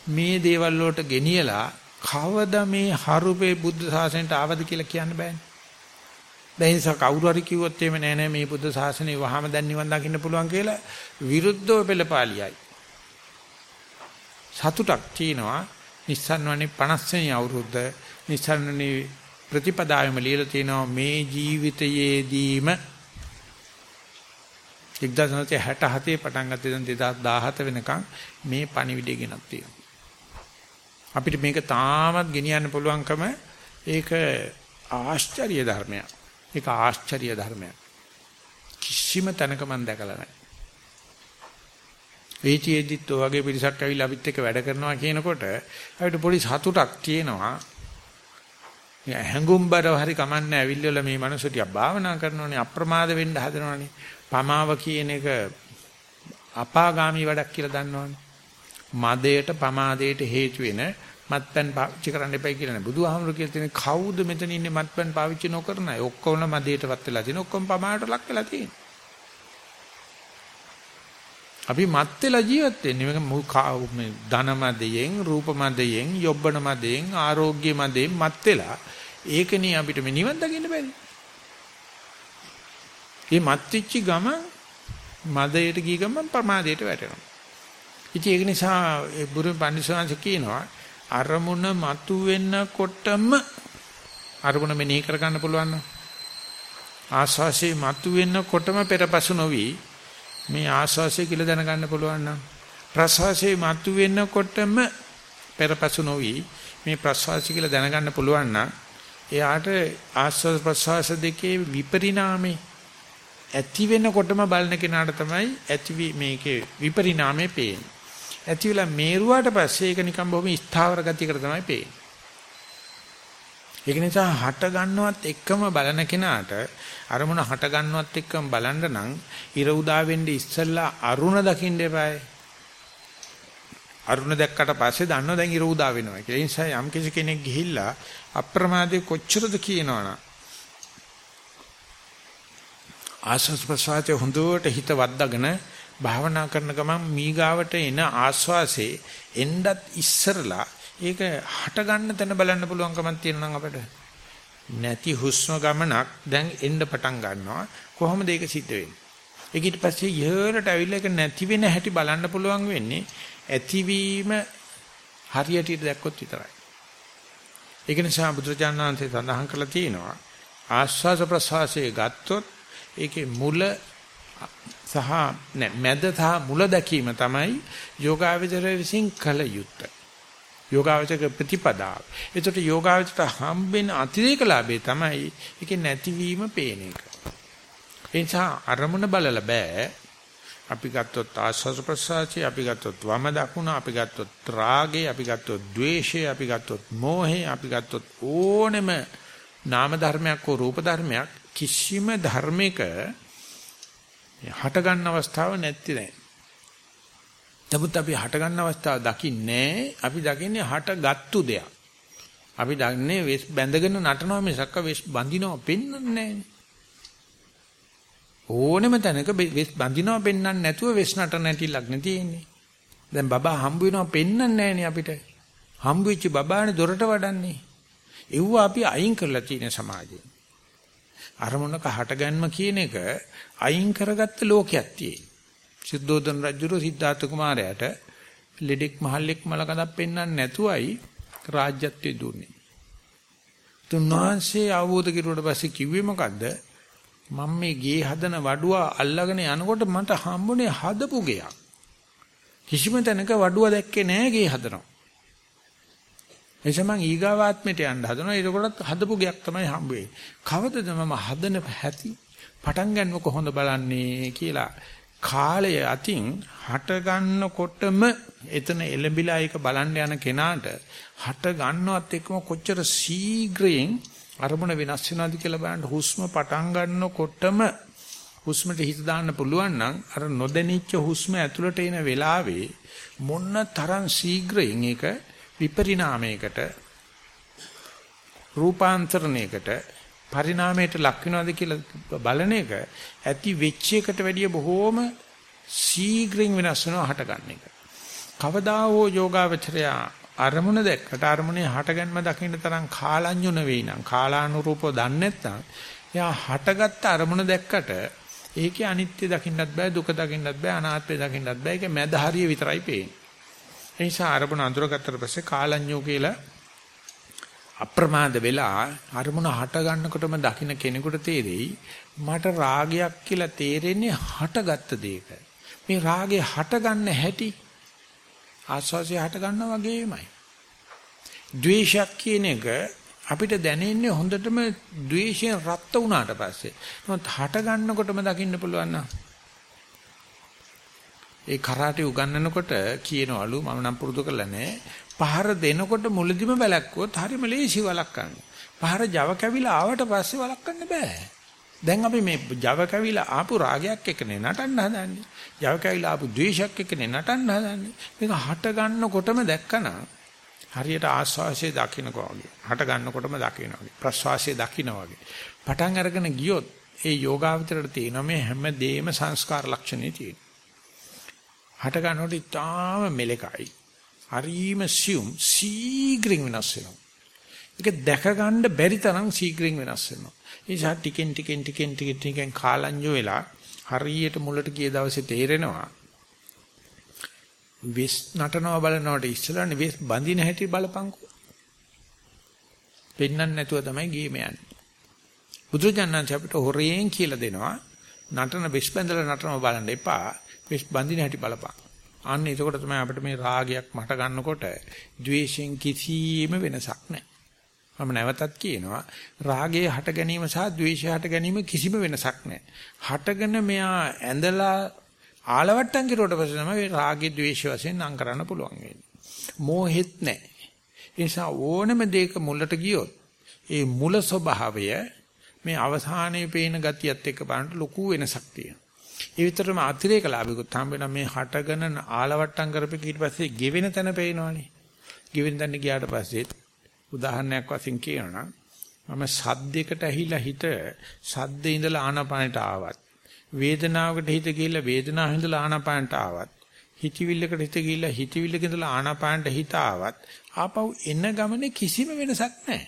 මේ දේවල් වලට ගෙනියලා කවදා මේ හරුපේ බුද්ධ ශාසනයට ආවද කියලා කියන්න බෑනේ. දැන් ඉතින් කවුරු හරි කිව්වොත් එහෙම නෑ නෑ මේ බුද්ධ ශාසනය වහම දැන් නිවන් දකින්න පුළුවන් කියලා විරුද්ධව පෙළපාලියයි. සතුටක් තියෙනවා නිස්සන්වනේ 50 වෙනි අවුරුද්ද නිස්සන්වනේ ප්‍රතිපදාවෙම ලියලා තියෙනවා මේ ජීවිතයේදීම 1967 පටන් ගත්තේ දැන් 2017 වෙනකන් මේ පණිවිඩය ගෙනත් තියෙනවා. අපිට මේක තාමත් ගෙනියන්න පුළුවන්කම ඒක ආශ්චර්ය ධර්මයක්. ඒක ආශ්චර්ය ධර්මයක්. කිසිම තැනක මම දැකලා නැහැ. ඒචීෙදිත් ඔය වගේ පිරිසක් ඇවිල්ලා අපිත් එක්ක වැඩ කරනවා කියනකොට අපිට පොඩි සතුටක් තියෙනවා. හැඟුම්බරව හරි කමන්නේ ඇවිල්ලා මේ මනුස්සය ටික භාවනා කරනෝනේ අප්‍රමාද වෙන්න හදනවනේ. පමාව කියන එක අපාගාමි වැඩක් කියලා දන්නවනේ. මදයට පමාදයට හේතු වෙන මත්පැන් පාවිච්චි කරන්න එපයි කියලා නේ. බුදුහාමුදුරු කියලා තියෙන කවුද මෙතන ඉන්නේ මත්පැන් පාවිච්චි නොකරන අය? ඔක්කොම මදයටවත් වෙලා තියෙන ඔක්කොම පමාවට ලක් වෙලා තියෙන. අපි මත් වෙලා ජීවත් වෙන්නේ මේක මේ ධන මදයෙන්, රූප මදයෙන්, යොබ්බන මදයෙන්, ආරෝග්‍ය මදයෙන් මත් වෙලා ඒකනේ අපිට මේ නිවන් දකින්න බැරි. මේ මත් වෙච්ච ගම මදයට ගිය ගමන් ප්‍රමාදයට වැටෙනවා. ඉතින් ඒක නිසා බුරු පඬිස්සංශ කියනවා අරමුණ මතු වෙනකොටම අරමුණ මෙනෙහි කර ගන්න පුළුවන් නම් ආස්වාසේ මතු වෙනකොටම පෙරපසු නොවි මේ ආස්වාසේ කියලා දැනගන්න පුළුවන් නම් ප්‍රසවාසේ මතු වෙනකොටම පෙරපසු නොවි මේ ප්‍රසවාසය කියලා දැනගන්න පුළුවන් නම් එයාට ආස්වාද ප්‍රසවාස දෙකේ විපරිණාමේ ඇති වෙනකොටම බලන කෙනාට තමයි ඇති මේකේ විපරිණාමේ පේන්නේ. ඇති වෙලා මේරුවාට පස්සේ ඒක නිකන් බොහොම ස්ථාවර ගතියකට තමයි පේන්නේ. ඒක නිසා හට ගන්නවත් එක්කම බලන කෙනාට අරමුණ හට ගන්නවත් එක්කම බලන්න නම් ඉර උදා වෙන්නේ ඉස්සෙල්ලා අරුණ දකින්න එපායි. අරුණ දැක්කට පස්සේ දන්නව දැන් ඉර උදා වෙනවා කියලා. ඒ නිසා යම් කිසි කෙනෙක් ගිහිල්ලා අප්‍රමාදයේ කොච්චරද කියනවනම් ආස්වාස් ප්‍රසවාසයේ හොඳට හිත වද්දාගෙන භාවනා කරන ගමන් මීගාවට එන ආස්වාසේ එන්නත් ඉස්සරලා ඒක හට ගන්න තැන බලන්න පුළුවන්කමක් තියෙනවා නම් අපිට. නැති හුස්ම ගමනක් දැන් එන්න පටන් ගන්නවා. කොහොමද ඒක සිද්ධ වෙන්නේ? ඒක ඊට පස්සේ ඉහළට ඇවිල්ලා ඒක නැති වෙන හැටි බලන්න පුළුවන් වෙන්නේ ඇතිවීම හරියට දැක්කොත් විතරයි. ඒක නිසා බුදුරජාණන් වහන්සේ සඳහන් කරලා තියෙනවා ආස්වාස ප්‍රසවාසයේ ගත්තොත් ඒකේ මුල සහ මැද සහ මුල දැකීම තමයි යෝගාවචරය විසින් කළ යුත්තේ යෝගාවචක ප්‍රතිපදාව. ඒකට යෝගාවචරට හම්බෙන අතිරේක ලාභේ තමයි ඒකේ නැතිවීම පේන එක. ඒ නිසා අරමුණ බලලා බෑ. අපි ගත්තොත් ආස්වාද ප්‍රසආචි, අපි ගත්තොත් වම දකුණ, අපි ගත්තොත් රාගේ, අපි ගත්තොත් ද්වේෂය, අපි ගත්තොත් මෝහේ, අපි ගත්තොත් ඕනෙම නාම ධර්මයක් හෝ රූප ධර්මයක් කිසිම ධර්මයක හට ගන්න අවස්ථාව නැති නෑ. නමුත් අපි හට ගන්න අවස්ථාව දකින්නේ අපි දකින්නේ හටගත්තු දෙයක්. අපි දන්නේ වෙස් බැඳගෙන නටනවා මිසක්ක වෙස් බඳිනවා පෙන්වන්නේ ඕනෙම තැනක වෙස් බඳිනවා පෙන්වන්නේ නැතුව වෙස් නට නැටිලක් නේ තියෙන්නේ. දැන් බබා හම්බ වෙනවා පෙන්වන්නේ නැහනේ අපිට. හම්බ වෙච්ච බබානේ දොරට වඩන්නේ. ඒව අපි අයින් කරලා තියෙන සමාජයේ. අරමුණක හටගන්ම කියන එක අයින් කරගත්ත ලෝකයක් තියෙනවා. සිද්ධෝදන රජුරෝ සිද්ධාර්ථ කුමාරයාට ලෙඩෙක් මහල්ලෙක් මලකඳක් පෙන්වන්න නැතුවයි රාජ්‍යත්වයේ දුන්නේ. තුන්වහන්සේ අවබෝධ කෙරුවට පස්සේ කිව්වේ මොකද්ද? මම මේ ගේ හදන වඩුව අල්ලගෙන යනකොට මට හම්බුනේ හදපු ගෙයක්. කිසිම තැනක වඩුව දැක්කේ නෑ ගේ හදනවා. එනිසා මං ඊගාවාත්මයට යන්න හදනවා. ඒකවලත් හදපු ගෙයක් තමයි හම්බ වෙන්නේ. කවදද මම හදන හැටි පටන් ගන්නව කොහොමද බලන්නේ කියලා කාලය අතින් හට ගන්නකොටම එතන එළඹිලා ඒක බලන්න යන කෙනාට හට ගන්නවත් එක්කම කොච්චර ශීඝ්‍රයෙන් අරමුණ වෙනස් වෙනවද කියලා බලන්න හුස්ම පටන් ගන්නකොටම හුස්මට හිත දාන්න පුළුවන් නම් අර නොදැනිච්ච හුස්ම ඇතුළට එන වෙලාවේ මොන්න තරම් ශීඝ්‍රයෙන් ඒක විපරිණාමයකට රූපාන්තරණයකට පරිණාමයට ලක් වෙනවද කියලා බලන එක ඇති වෙච්ච එකට වැඩිය බොහෝම ශීඝ්‍රයෙන් වෙනස් වෙනවා හටගන්න එක. කවදා හෝ යෝගාවචරය අරමුණ දැක්කට අරමුණේ හටගන්ම දකින්න තරම් කාලඤ්ඤුන වෙයි නම් කාලානුරූපව දන්නේ නැත්නම් එයා හටගත්ත අරමුණ දැක්කට ඒකේ අනිත්‍ය දකින්නත් බෑ දුක දකින්නත් බෑ අනාත්මය දකින්නත් බෑ ඒක මැද හරිය විතරයි පේන්නේ. ඒ නිසා අරමුණ අඳුරගත්තට පස්සේ කාලඤ්ඤෝ කියලා අප්‍රමාද වෙලා අරමුණ හට ගන්නකොටම දකින්න කෙනෙකුට තේරෙයි මට රාගයක් කියලා තේරෙන්නේ හටගත්ත දෙයක. මේ රාගේ හට ගන්න හැටි ආස්වාසිය හට ගන්නා වගේමයි. ද්වේෂයක් කියන එක අපිට දැනෙන්නේ හොඳටම ද්වේෂයෙන් රත් වුණාට පස්සේ. නමුත් හට ගන්නකොටම දකින්න පුළුවන් නම් ඒ කරාටි උගන්වනකොට කියනවලු මම නම් පුරුදු කරලා නැහැ. පහර දෙනකොට මුලදිම වැලක්කුවොත් හරිම ලේසි වළක්වන්න. පහර Java කැවිලා ආවට පස්සේ වළක්වන්න බෑ. දැන් අපි මේ Java කැවිලා ආපු රාගයක් එක්කනේ නටන්න හදන්නේ. Java කැවිලා ආපු ද්වේෂයක් එක්කනේ නටන්න හදන්නේ. මේක හට ගන්නකොටම දැක්කනා හරියට ආස්වාසිය දකින්නකෝ වගේ. හට ගන්නකොටම දකින්න වගේ. ප්‍රස්වාසිය දකින්න වගේ. පටන් අරගෙන ගියොත් ඒ යෝගාවචරයට තියෙන මේ හැම දෙයක්ම සංස්කාර ලක්ෂණේ තියෙනවා. හට ගන්නකොට ඉතාම මෙලකයි. හරීම සියුම් සීග්‍රින් වෙනස් වෙනවා. ඒක දැක ගන්න බැරි තරම් සීග්‍රින් වෙනස් වෙනවා. ඒ නිසා ටිකෙන් ටිකෙන් ටිකෙන් ටිකෙන් ටිකෙන් කාලංජෝ වෙලා හරියට මුලට ගිය දවසේ තේරෙනවා. විස් නටනවා බලනකොට ඉස්සලානේ විස් බඳින හැටි බලපංකෝ. පෙන්නන්න නැතුව තමයි ගේම යන්නේ. බුදුජානනාංශ අපිට හොරෙන් කියලා දෙනවා නටන විස් බඳලා නටනවා බලන්න එපා. විස් බඳින හැටි බලපං. අන්න එතකොට තමයි අපිට මේ රාගයක් මට ගන්නකොට ද්වේෂයෙන් කිසිම වෙනසක් නැහැ. මම නැවතත් කියනවා රාගයේ හට ගැනීම සහ ද්වේෂය හට ගැනීම කිසිම වෙනසක් නැහැ. හටගෙන මෙයා ඇඳලා ආලවට්ටම් කිරුවට පස්සේ තමයි රාගයේ ද්වේෂය වශයෙන් නම් කරන්න පුළුවන් වෙන්නේ. මෝහෙත් නැහැ. ඒ නිසා ඕනම දෙයක මුලට ගියොත් ඒ මුල ස්වභාවය මේ අවසානයේ පේන ගතියත් එක්ක බලනකොට ලොකු වෙනසක් තියෙනවා. ඒ විතරම අතිරේක ලාභිකුත් හම්බ වෙනා මේ හටගෙන ආලවට්ටම් කරපෙක ඊට පස්සේ ගෙවෙන තැන පේනවනේ. ගෙවෙන තැන ගියාට පස්සේ උදාහරණයක් වශයෙන් කියනවා මම සද්දයකට ඇහිලා හිත සද්දේ ඉඳලා ආනාපානට ආවත් වේදනාවකට හිත ගිහිල්ලා වේදනාවෙන් ඉඳලා ආනාපානට ආවත් හිතවිල්ලකට හිත ගිහිල්ලා හිතවිල්ලක ඉඳලා ආනාපානට හිත ආවත් ආපහු එන ගමනේ කිසිම වෙනසක් නැහැ.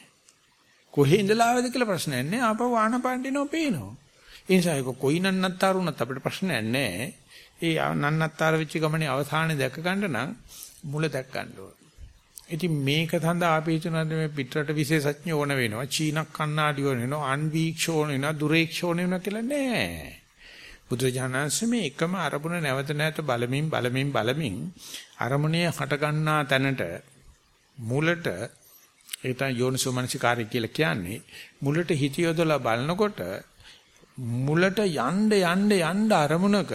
කොහේ ඉඳලා ආවද කියලා ප්‍රශ්නයක් නැහැ. ආපහු ආනාපානට එනවා පේනවා. ඒ නිසා ඒක කොයි නන්නත්තර වුණත් අපිට ප්‍රශ්නයක් නැහැ. ඒ නන්නත්තර වෙච්ච ගමනේ අවසානයේ දැක ගන්න නම් මුල දැක් ගන්න ඕන. ඉතින් මේක සඳහා අපි හිතනවා මේ පිටරට විශේෂඥ ඕන වෙනවා. චීන කන්නාඩි ඕන වෙනවා. අන්වීක්ෂ ඕන වෙනවා. දුරේක්ෂ ඕන වෙනවා කියලා නෑ. බුදුජානන්සේ මේ එකම අරමුණ නැවත නැවත බලමින් බලමින් බලමින් අරමුණේ හට ගන්නා තැනට මුලට ඒ තමයි යෝනිසෝමනසිකාරය කියලා කියන්නේ මුලට හිත යොදලා බලනකොට මුලට යන්න යන්න යන්න අරමුණක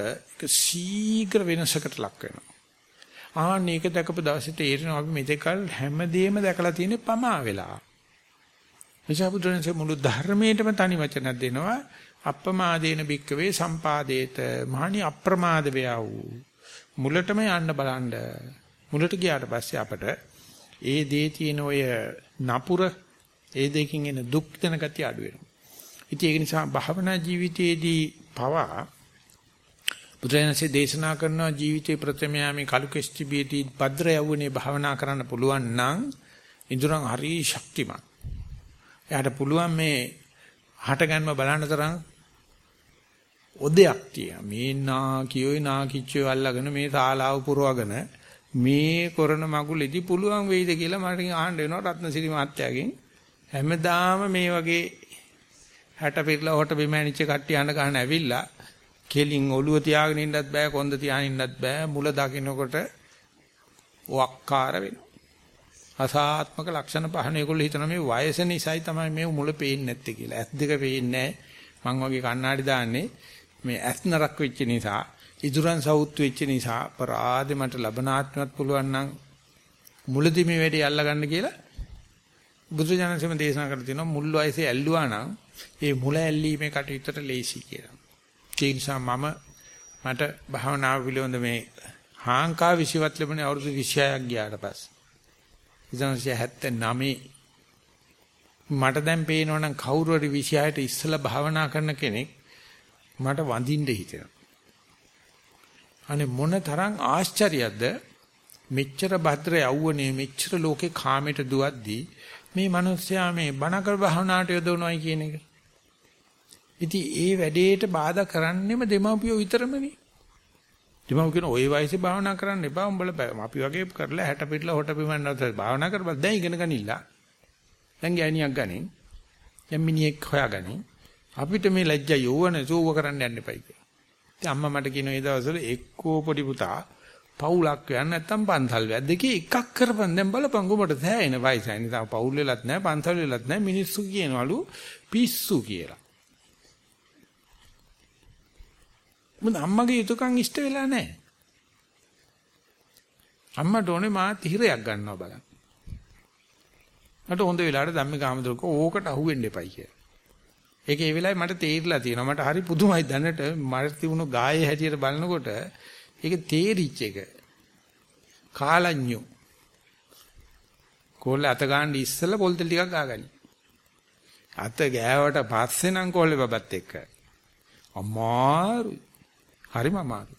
සීඝ්‍ර වෙනසකට ලක් වෙනවා. ආන්න ඒක දැකපු දවසේ තේරෙනවා අපි මෙතකල් හැමදේම දැකලා තියෙන්නේ පමා වෙලා. එසබුදුරන්සේ මුළු ධර්මයේටම තනි වචනක් දෙනවා අප්‍රමාදේන භික්කවේ සම්පාදේත මහණි අප්‍රමාද වේව මුලටම යන්න බලන්න මුලට ගියාට පස්සේ අපට ඒ දේ තියෙන ඔය නපුර ඒ දෙකින් එන දුක් දෙන ගතිය අඩු වෙනවා. ඉතින් ඒක නිසා භාවනා ජීවිතයේදී පවා බුදුරජාණන්සේ දේශනා කරන ජීවිතේ ප්‍රථමයාමේ කලු කෙස්ටිබීටි භද්‍ර යවුනේ භාවනා කරන්න පුළුවන් නම් ඉදurang හරි ශක්තිමත්. එයාට පුළුවන් මේ හටගන්ම බලන්න තරම් ඔදයක් තියෙනවා. මේ නා කියෝයි නා කිච්චෝ අල්ලගෙන මේ ශාලාව පුරවගෙන මේ කරන මගුලෙදි පුළුවන් වෙයිද කියලා මට අහන්න වෙනවා රත්නසිරි මහත්තයාගෙන්. හැමදාම මේ වගේ 60 පිරලා හොට බිම ඇනිච්ච කට්ටිය අඬ ගන්න ඇවිල්ලා කෙලින් ඔළුව තියාගෙන ඉන්නත් බෑ කොන්ද තියාගෙන ඉන්නත් බෑ මුල දකින්නකොට වක්කාර වෙනවා. අසාත්මක ලක්ෂණ පහන ඒගොල්ලෝ හිතන මේ වයස නිසායි තමයි මේ මුල පේන්නේ නැත්තේ කියලා. ඇස් දෙක පේන්නේ නැහැ. මං වගේ කණ්ණාඩි දාන්නේ මේ ඇස් නරක් වෙච්ච නිසා, ඉදුරන් සවුත් වෙච්ච නිසා අපරාධෙ මට ලබනාත්මත් පුළුවන් නම් මුලදි මේ වැඩේ අල්ලගන්න කියලා බුදුජානසම දේශනා කරලා තියෙනවා මුල් වයසේ ඇල්ලුවා නම් ඒ මුල ඇල්ලීමේ කටයුත්තට ලේසි කියලා. ඒ නිසා මම මට භාවනාව පිළිබඳ මේ හාංකා විශ්වත් ලැබුණේ අවුරුදු 26ක් ගියාට පස්සේ. 1979 මට දැන් පේනවනම් කවුරු හරි 26ට ඉස්සලා භාවනා කරන කෙනෙක් මට වඳින්න හිතෙනවා. අනේ මොන තරම් ආශ්චර්යයක්ද මෙච්චර භද්‍ර යවුවනේ මෙච්චර ලෝකේ කාමයට දුවද්දී මේ මිනිස්සයා මේ බණ කර භාවනාවට යොදවනවායි කියන එක. ඉතින් ඒ වැඩේට බාධා කරන්නෙම දෙමව්පියෝ විතරමනේ. දෙමව් කියන ওই වයසේ භාවනා කරන්න එපා උඹලා අපි වගේ කරලා 60 පිටලා හොට පිමන්නත් භාවනා කරපන් දැන් ඉගෙන ගනිලා. දැන් ගෑණියක් ගනින්. දැන් මිනිහෙක් හොයාගනින්. අපිට මේ ලැජ්ජා යෝවන සෝව කරන්න යන්න එපයි කියලා. ඉතින් අම්මා මට කියන ඒ දවස්වල එක්කෝ පොඩි පුතා පවුලක් යන්න නැත්තම් පන්සල් වැ දෙකේ එකක් කරපන් දැන් බලපන් උඹට සෑහෙන වයසයි. නිසා පවුල් වෙලත් නැහැ පන්සල් වෙලත් නැහැ මිනිස්සු කියනවලු පිස්සු කියලා. මොකද අම්මගේ යුතුයකම් ඉෂ්ට වෙලා නැහැ. අම්මට ඕනේ මා තිහිරයක් ගන්නවා බලන්න. මට හොඳ වෙලාවට ධම්මික ආමතුරුක ඕකට අහුවෙන්න එපයි කියලා. ඒක ඒ වෙලාවේ මට තේරිලා තියෙනවා. මට හරි පුදුමයි දැනට මට තිබුණු ගායේ හැටියට බලනකොට ඒක තේරිච්ච එක. කාලඤ්ඤෝ. කොල්ල අත ගන්න ඉස්සෙල්ලා පොල් තෙල් ටිකක් ගාගනි. අත ගෑවට පස්සේ නම් කොල්ලේ බබත් එක්ක. අමාරුයි. හරිම අමාරුයි.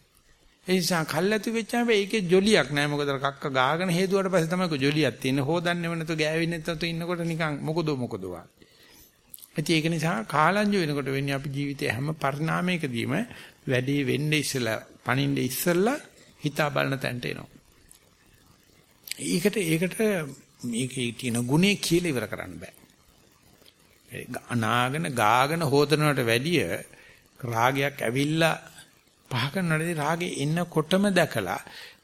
ඒ නිසා කල්ැති වෙච්චාම ඒකේ ජොලියක් නෑ මොකද කක්ක ගාගෙන හේතුවට පස්සේ තමයි ජොලියක් තියෙන්නේ. හොදන්නේම නැතු ගෑවෙන්නේ නැතු ඉන්නකොට නිකන් මොකද මොකද වා. ඒක නිසා කාලංජ වෙනකොට වෙන්නේ අපි ජීවිතයේ හැම පරිණාමයකදීම වැඩි වෙන්නේ ඉස්සලා පණින්නේ ඉස්සලා හිතා බලන තැනට එනවා. ඒකට ඒකට මේකේ තියෙන ගුණේ කියලා ඉවර කරන්න බෑ. අනාගෙන ගාගෙන හොදනවට වැඩිය රාගයක් ඇවිල්ලා පහ කරනවාදී රාගේ එන්නකොටම දැකලා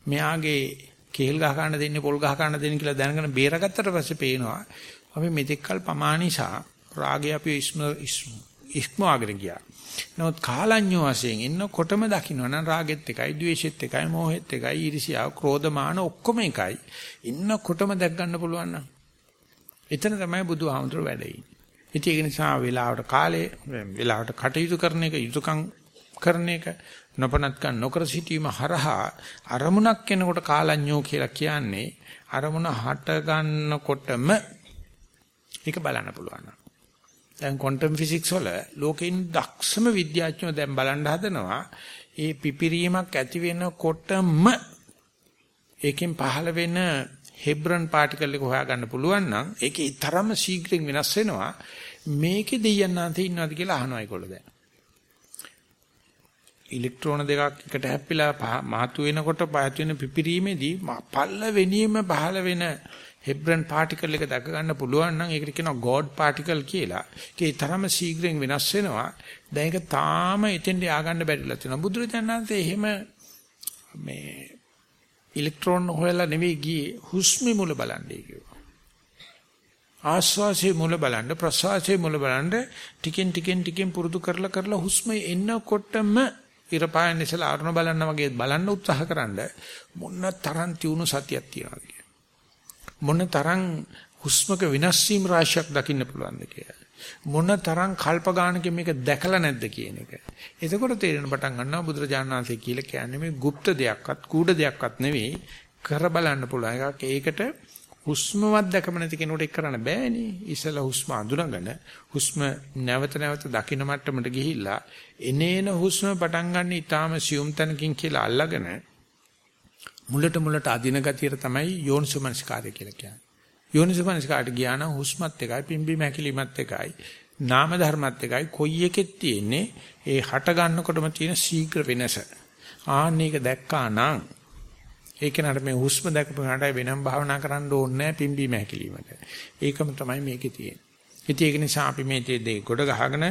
මෙයාගේ කේල් ගහ ගන්න දෙන්නේ පොල් ගහ ගන්න දෙන්නේ කියලා දැනගෙන බේරගත්තට පස්සේ පේනවා අපි මෙතෙක්කල් පමානිසා රාගය අපි ඉස්මවාගෙන ගියා. නමුත් කාලඤ්ඤෝ වශයෙන් එන්නකොටම දකින්න නම් රාගෙත් එකයි, ද්වේෂෙත් එකයි, මෝහෙත් එකයි, ඊර්ෂියාව, ක්‍රෝධමාන ඔක්කොම එකයි. එන්නකොටම දැක් ගන්න පුළුවන් නම් එතන තමයි බුදුහාමුදුර වැඩේ. ඉතින් ඒක නිසා වෙලාවට කාලේ වෙලාවට කටයුතු කරන එක යුතුයකම් කරන එක නොපනත්කම් නොකර සිටීම හරහා අරමුණක් කෙනකොට කාලඤ්ඤෝ කියලා කියන්නේ අරමුණ හට ගන්නකොටම ඒක බලන්න පුළුවන්. දැන් ක්වොන්ටම් ෆිසික්ස් වල ලෝකෙින් දක්ෂම විද්‍යාඥයෝ දැන් බලන්න හදනවා ඒ පිපිරීමක් ඇති වෙනකොටම ඒකෙන් පහළ වෙන හෙබ්‍රන් පාටිකල් එක හොයාගන්න පුළුවන් නම් ඒකේ තරම ශීඝ්‍රයෙන් වෙනස් වෙනවා මේකේ දෙයයන්ාන්තේ ඉන්නවද කියලා අහනවා ඒගොල්ලෝ දැන් ඉලෙක්ට්‍රෝන දෙකක් එකට හැප්පිලා මාතු වෙනකොට පහත් වෙන පිපිරීමේදී පල්ල වෙනීම පහළ වෙන හෙබ්‍රන් පාටිකල් එක දැක ගන්න පුළුවන් නම් ඒකට කියනවා ගෝඩ් පාටිකල් කියලා. ඒකේ තරම ශීඝ්‍රයෙන් වෙනස් වෙනවා. දැන් ඒක තාම එතෙන්ට ය아가න්න බැරිලා තියෙනවා. බුදුරජාණන්සේ එහෙම මේ ඉලෙක්ට්‍රෝන හොයලා නෙවෙයි ගියේ හුස්මේ මුල බලන්නේ කිව්වා. ආස්වාසේ මුල බලන්න ප්‍රසවාසයේ මුල බලන්න ටිකෙන් ටිකෙන් ටිකෙන් පුරුදු කරලා කරලා හුස්ම එන්නකොටම ඉරපායන් ඉස්සලා අරුණ බලන්න වගේ බලන්න උත්සාහ කරන්න මොන තරම් තියුණු සතියක් තියනවද මොන තරම් හුස්මක විනාශ වීම රාශියක් දකින්න පුළුවන්ද කියලා. මොන තරම් කල්ප ගානක මේක දැකලා නැද්ද කියන එක. එතකොට තේරෙන පටන් ගන්නවා බුදුරජාණන් වහන්සේ කියලා කියන්නේ මේ গুপ্ত දෙයක්වත් කූඩ දෙයක්වත් නෙවෙයි කර බලන්න පුළුවන් එකක්. ඒකට හුස්මවත් දැකම නැති කෙනෙකුට ඒක කරන්න බෑනේ. ඉස්සලා හුස්ම අඳුනගෙන හුස්ම නැවත නැවත දකින්න මට්ටමට ගිහිල්ලා එනේන හුස්ම පටන් ගන්න ඊටාම සියුම් තැනකින් කියලා අල්ලගෙන මුලට මුලට අදින ගතියට තමයි යෝනිසමනස්කාරය කියලා කියන්නේ. යෝනිසමනස්කාරට ගියා නම් හුස්මත් එකයි පිම්බීම හැකිලිමත් එකයි නාම ධර්මත් එකයි කොයි එකෙත් තියෙන්නේ ඒ හට ගන්නකොටම තියෙන ශීඝ්‍ර වෙනස. ආන්න එක දැක්කා නම් ඒ කෙනාට මේ හුස්ම දැකපුවාට වෙනම් භාවනා කරන්න ඕනේ නැහැ පිම්බීම හැකිලිමට. ඒකම තමයි මේකේ තියෙන්නේ. ඉතින් ඒක නිසා අපි මේ දේ ගොඩ ගහගෙන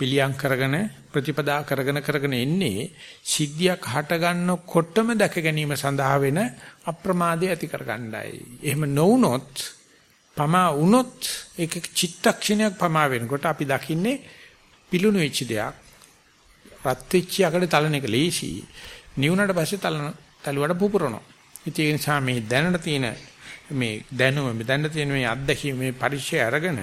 පිළියම් කරගෙන ප්‍රතිපදා කරගෙන කරගෙන එන්නේ සිද්ධියක් හට ගන්නකොටම දැක ගැනීම සඳහා වෙන අප්‍රමාදය ඇති කරගන්නයි. එහෙම නොවුනොත් පමා වුනොත් ඒක චිත්තක්ෂණයක් පමා වෙනකොට අපි දකින්නේ පිලුණු වෙච්ච දෙයක්. රත් වෙච්ච යකඩ තලන එක ලේසි. නිවුනට පස්සේ තලන තලුවට පුපුරනවා. ඉතින් ඒ නිසා මේ දැනට තියෙන මේ දැනුම මේ දැනට තියෙන මේ අත්දැකීම මේ පරිචය අරගෙන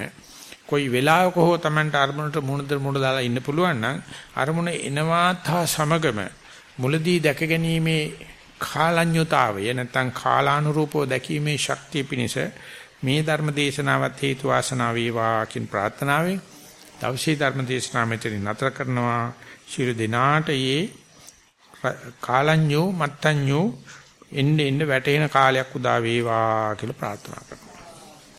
කොයි වෙලාවක හෝ Tamanට අරමුණට මුහුණද මුහුණ දාලා ඉන්න පුළුවන් නම් අරමුණ එනවාත් හා සමගම මුලදී දැක ගැනීමේ කාලඤ්‍යතාවය නැත්නම් කාලානුරූපව දැකීමේ ශක්තිය පිණිස මේ ධර්ම දේශනාවත් හේතු වාසනා වේවා කියන ප්‍රාර්ථනාවෙන් දවසේ ධර්ම දේශනාව මෙතනින් නතර කරනවා ශිරු දිනාට යේ කාලඤ්ඤෝ මත්තඤ්ඤෝ එන්න එන්න වැටෙන කාලයක් උදා වේවා කියලා ප්‍රාර්ථනා කරනවා.